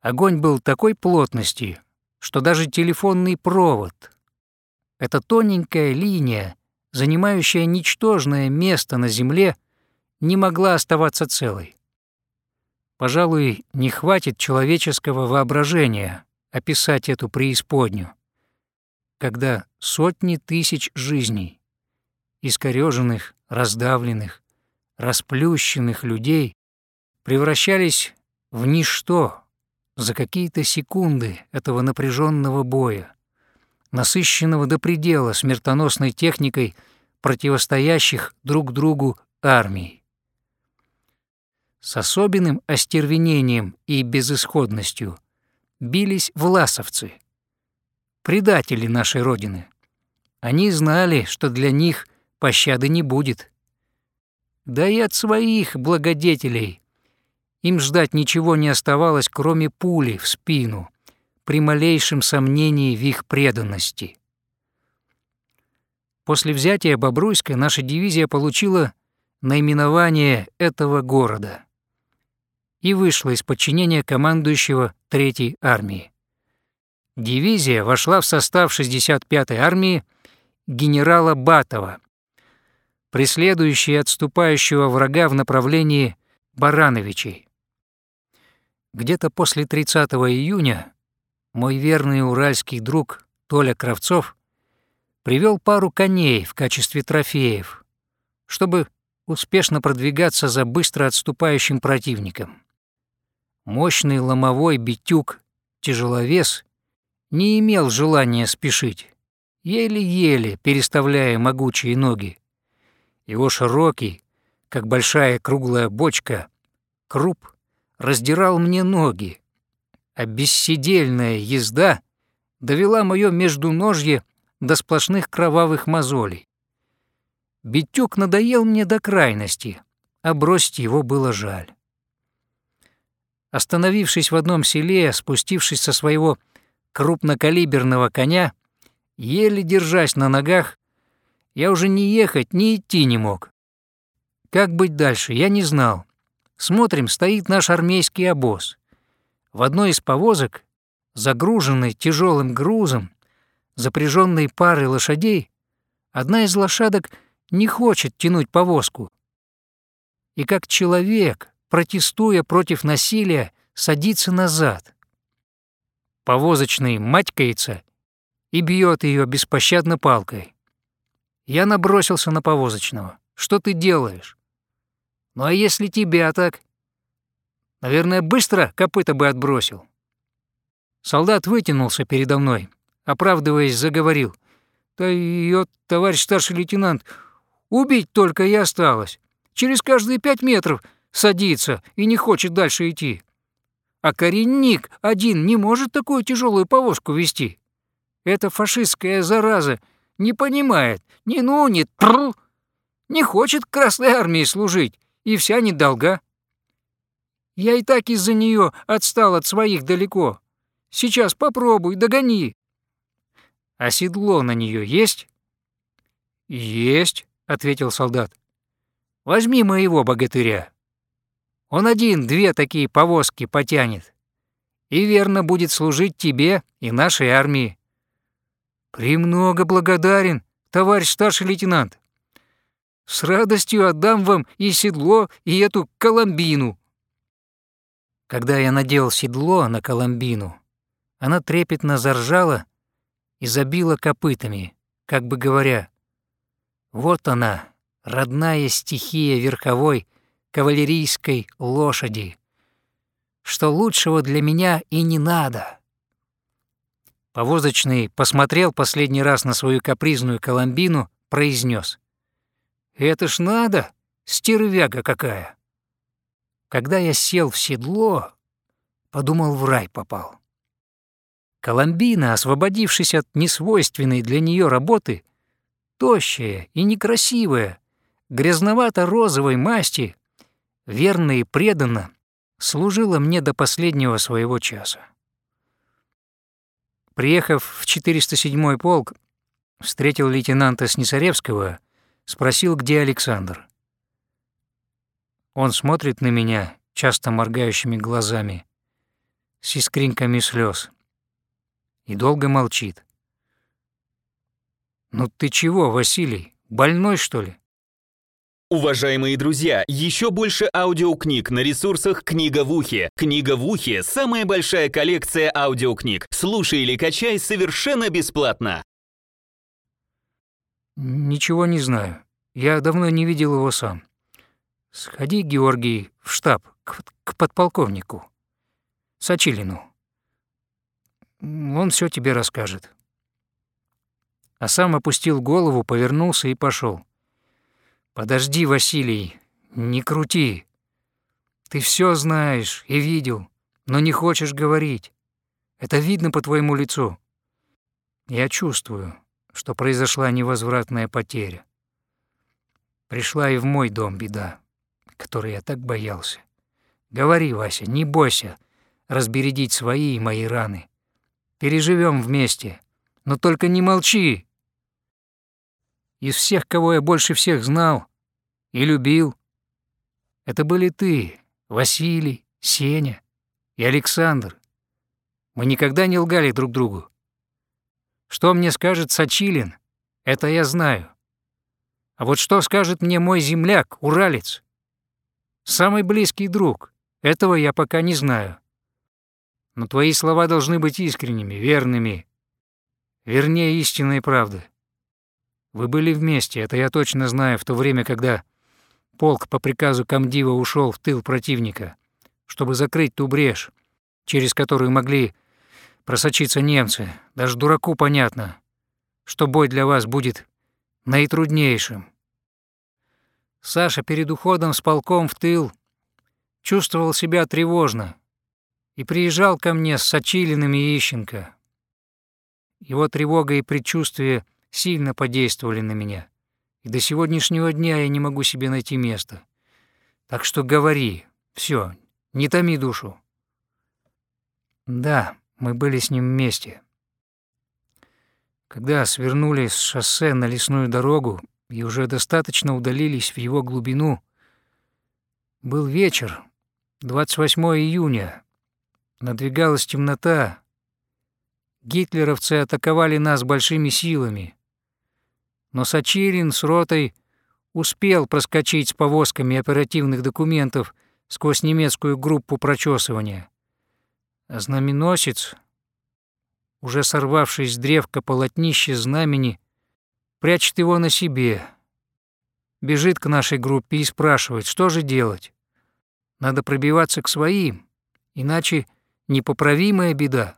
Огонь был такой плотности, что даже телефонный провод, эта тоненькая линия, занимающая ничтожное место на Земле, не могла оставаться целой. Пожалуй, не хватит человеческого воображения описать эту преисподнюю, когда сотни тысяч жизней, искорёженных, раздавленных, расплющенных людей превращались в ничто за какие-то секунды этого напряженного боя, насыщенного до предела смертоносной техникой противостоящих друг другу армий. С особенным остервенением и безысходностью бились власовцы, предатели нашей Родины. Они знали, что для них пощады не будет да и от своих благодетелей. Им ждать ничего не оставалось, кроме пули в спину, при малейшем сомнении в их преданности. После взятия Бобруйска наша дивизия получила наименование этого города и вышла из подчинения командующего Третьей армии. Дивизия вошла в состав 65-й армии генерала Батова, преследующие отступающего врага в направлении Барановичей. Где-то после 30 июня мой верный уральский друг Толя Кравцов привел пару коней в качестве трофеев, чтобы успешно продвигаться за быстро отступающим противником. Мощный ломовой битюк, тяжеловес, не имел желания спешить, еле-еле переставляя могучие ноги. Его широкий, как большая круглая бочка, круп раздирал мне ноги, а бессидельная езда довела моё междуножье до сплошных кровавых мозолей. Битюк надоел мне до крайности, а бросить его было жаль. Остановившись в одном селе, спустившись со своего крупнокалиберного коня, еле держась на ногах, я уже ни ехать, ни идти не мог. Как быть дальше, я не знал. Смотрим, стоит наш армейский обоз. В одной из повозок, загруженной тяжелым грузом, запряженной парой лошадей, одна из лошадок не хочет тянуть повозку. И как человек, протестуя против насилия, садится назад. Повозочный матькается и бьет ее беспощадно палкой. Я набросился на повозочного. Что ты делаешь? Ну а если тебя так? Наверное, быстро копыта бы отбросил. Солдат вытянулся передо мной, оправдываясь, заговорил. Да ее, товарищ старший лейтенант, убить только и осталось. Через каждые пять метров садится и не хочет дальше идти. А коренник один не может такую тяжелую повозку вести. Эта фашистская зараза не понимает ни ну, ни тру, не хочет Красной Армии служить, и вся недолга. Я и так из-за нее отстал от своих далеко. Сейчас попробуй, догони. А седло на нее есть? Есть, ответил солдат. Возьми моего богатыря. Он один две такие повозки потянет. И верно будет служить тебе и нашей армии. «Премного благодарен, товарищ старший лейтенант. С радостью отдам вам и седло, и эту коломбину». Когда я надел седло на коломбину, она трепетно заржала и забила копытами, как бы говоря, «Вот она, родная стихия верховой кавалерийской лошади, что лучшего для меня и не надо». Повозочный посмотрел последний раз на свою капризную коломбину, произнес: «Это ж надо, стервяга какая!» Когда я сел в седло, подумал, в рай попал. Коломбина, освободившись от несвойственной для нее работы, тощая и некрасивая, грязновато-розовой масти, верно и преданно, служила мне до последнего своего часа. Приехав в 407-й полк, встретил лейтенанта Снисаревского, спросил, где Александр. Он смотрит на меня часто моргающими глазами, с искринками слез, и долго молчит. «Ну ты чего, Василий, больной, что ли?» Уважаемые друзья, еще больше аудиокниг на ресурсах «Книга в ухе». «Книга в ухе» — самая большая коллекция аудиокниг. Слушай или качай совершенно бесплатно. «Ничего не знаю. Я давно не видел его сам. Сходи, Георгий, в штаб, к, к подполковнику. Сачилину. Он все тебе расскажет». А сам опустил голову, повернулся и пошел. «Подожди, Василий, не крути. Ты все знаешь и видел, но не хочешь говорить. Это видно по твоему лицу. Я чувствую, что произошла невозвратная потеря. Пришла и в мой дом беда, которой я так боялся. Говори, Вася, не бойся разбередить свои и мои раны. Переживем вместе, но только не молчи. Из всех, кого я больше всех знал и любил, это были ты, Василий, Сеня и Александр. Мы никогда не лгали друг другу. Что мне скажет Сачилин, это я знаю. А вот что скажет мне мой земляк, уралец? Самый близкий друг, этого я пока не знаю. Но твои слова должны быть искренними, верными, вернее истинной правды. Вы были вместе, это я точно знаю, в то время, когда полк по приказу комдива ушел в тыл противника, чтобы закрыть ту брешь, через которую могли просочиться немцы. Даже дураку понятно, что бой для вас будет наитруднейшим. Саша перед уходом с полком в тыл чувствовал себя тревожно и приезжал ко мне с Сочилиным и Ищенко. Его тревога и предчувствие — сильно подействовали на меня. И до сегодняшнего дня я не могу себе найти места. Так что говори, все, не томи душу. Да, мы были с ним вместе. Когда свернули с шоссе на лесную дорогу и уже достаточно удалились в его глубину, был вечер, 28 июня. Надвигалась темнота. Гитлеровцы атаковали нас большими силами. Но Сачирин с ротой успел проскочить с повозками оперативных документов сквозь немецкую группу прочесывания. А знаменосец, уже сорвавшись с древка полотнище знамени, прячет его на себе. Бежит к нашей группе и спрашивает, что же делать. Надо пробиваться к своим, иначе непоправимая беда.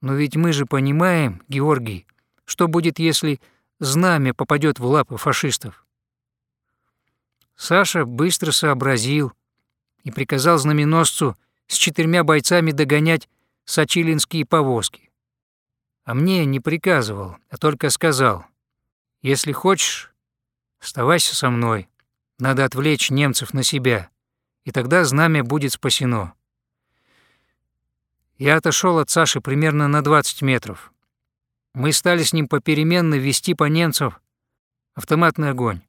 Но ведь мы же понимаем, Георгий, что будет, если знамя попадет в лапы фашистов. Саша быстро сообразил и приказал знаменосцу с четырьмя бойцами догонять сачилинские повозки. А мне не приказывал, а только сказал, «Если хочешь, оставайся со мной, надо отвлечь немцев на себя, и тогда знамя будет спасено». Я отошел от Саши примерно на 20 метров. Мы стали с ним попеременно вести по немцам автоматный огонь.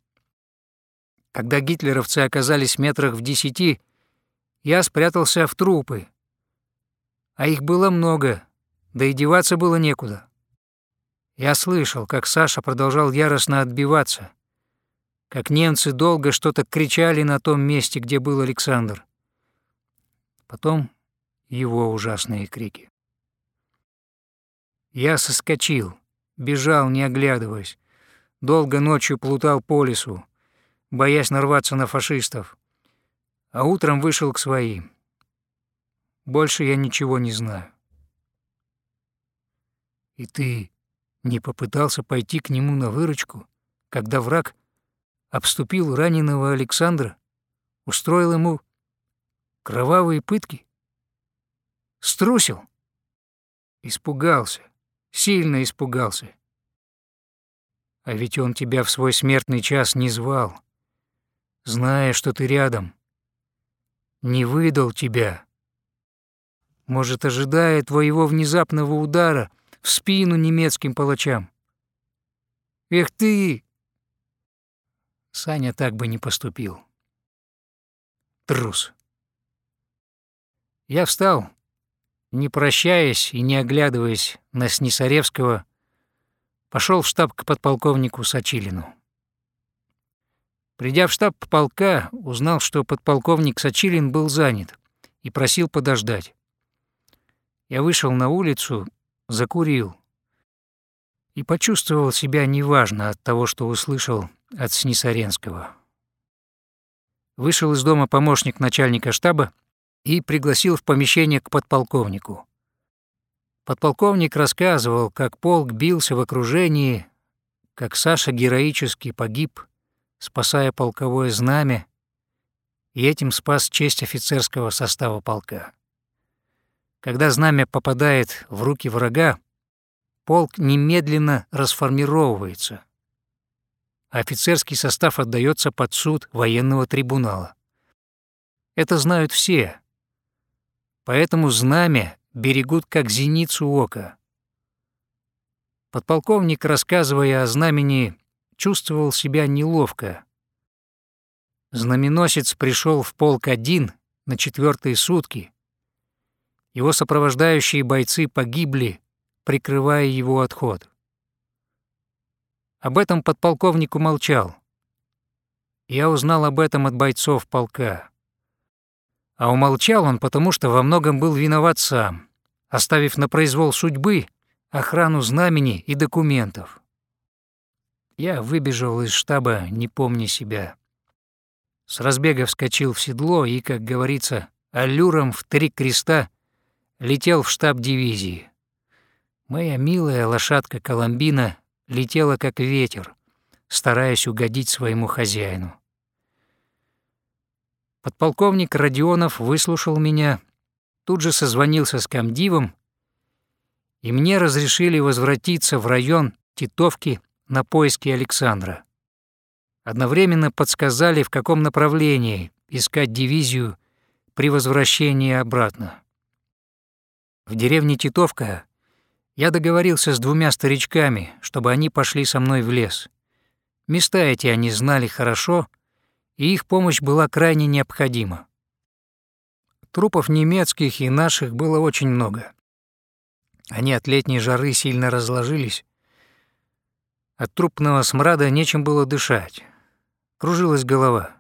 Когда гитлеровцы оказались метрах в десяти, я спрятался в трупы. А их было много, да и деваться было некуда. Я слышал, как Саша продолжал яростно отбиваться, как немцы долго что-то кричали на том месте, где был Александр. Потом его ужасные крики. Я соскочил, бежал, не оглядываясь, долго ночью плутал по лесу, боясь нарваться на фашистов, а утром вышел к своим. Больше я ничего не знаю. И ты не попытался пойти к нему на выручку, когда враг обступил раненого Александра, устроил ему кровавые пытки? Струсил? Испугался, сильно испугался. А ведь он тебя в свой смертный час не звал, зная, что ты рядом. Не выдал тебя. Может, ожидая твоего внезапного удара в спину немецким палачам. Эх ты! Саня так бы не поступил. Трус. Я встал, не прощаясь и не оглядываясь на Снисаревского, пошел в штаб к подполковнику Сачилину. Придя в штаб полка, узнал, что подполковник Сачилин был занят и просил подождать. Я вышел на улицу, закурил и почувствовал себя неважно от того, что услышал от Снисаренского. Вышел из дома помощник начальника штаба и пригласил в помещение к подполковнику. Подполковник рассказывал, как полк бился в окружении, как Саша героически погиб, спасая полковое знамя, и этим спас честь офицерского состава полка. Когда знамя попадает в руки врага, полк немедленно расформировывается, офицерский состав отдается под суд военного трибунала. Это знают все, поэтому знамя берегут как зеницу ока. Подполковник, рассказывая о знамени, чувствовал себя неловко. Знаменосец пришел в полк один на четвертые сутки. Его сопровождающие бойцы погибли, прикрывая его отход. Об этом подполковник умолчал. Я узнал об этом от бойцов полка. А умолчал он, потому что во многом был виноват сам, оставив на произвол судьбы охрану знамени и документов. Я выбежал из штаба, не помня себя. С разбега вскочил в седло и, как говорится, аллюром в три креста летел в штаб дивизии. Моя милая лошадка Коломбина летела как ветер, стараясь угодить своему хозяину. Подполковник Родионов выслушал меня, тут же созвонился с комдивом, и мне разрешили возвратиться в район Титовки на поиски Александра. Одновременно подсказали, в каком направлении искать дивизию при возвращении обратно. В деревне Титовка я договорился с двумя старичками, чтобы они пошли со мной в лес. Места эти они знали хорошо и их помощь была крайне необходима. Трупов немецких и наших было очень много. Они от летней жары сильно разложились, От трупного смрада нечем было дышать. Кружилась голова.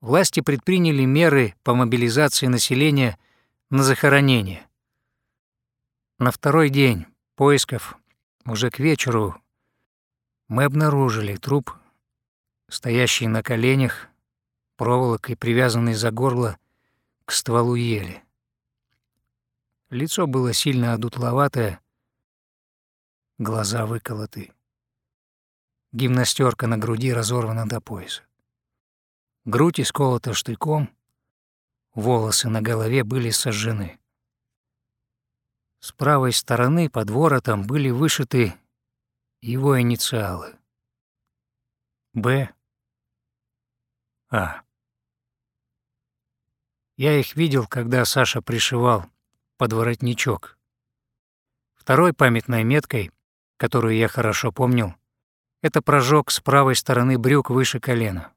Власти предприняли меры по мобилизации населения на захоронение. На второй день поисков, уже к вечеру, мы обнаружили труп, стоящий на коленях, проволокой привязанный за горло к стволу ели. Лицо было сильно одутловатое, глаза выколоты. Гимнастерка на груди разорвана до пояса. Грудь исколота штыком, волосы на голове были сожжены. С правой стороны под воротом были вышиты его инициалы. Б. А. Я их видел, когда Саша пришивал под воротничок. Второй памятной меткой, которую я хорошо помнил, это прожог с правой стороны брюк выше колена.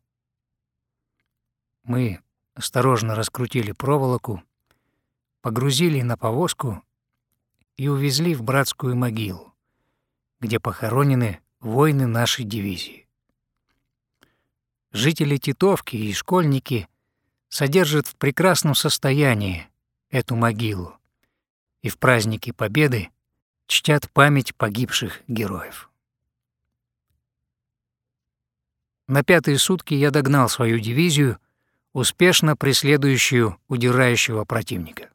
Мы осторожно раскрутили проволоку, погрузили на повозку и увезли в братскую могилу, где похоронены воины нашей дивизии. Жители Титовки и школьники содержат в прекрасном состоянии эту могилу и в праздники Победы чтят память погибших героев. На пятые сутки я догнал свою дивизию, успешно преследующую удирающего противника.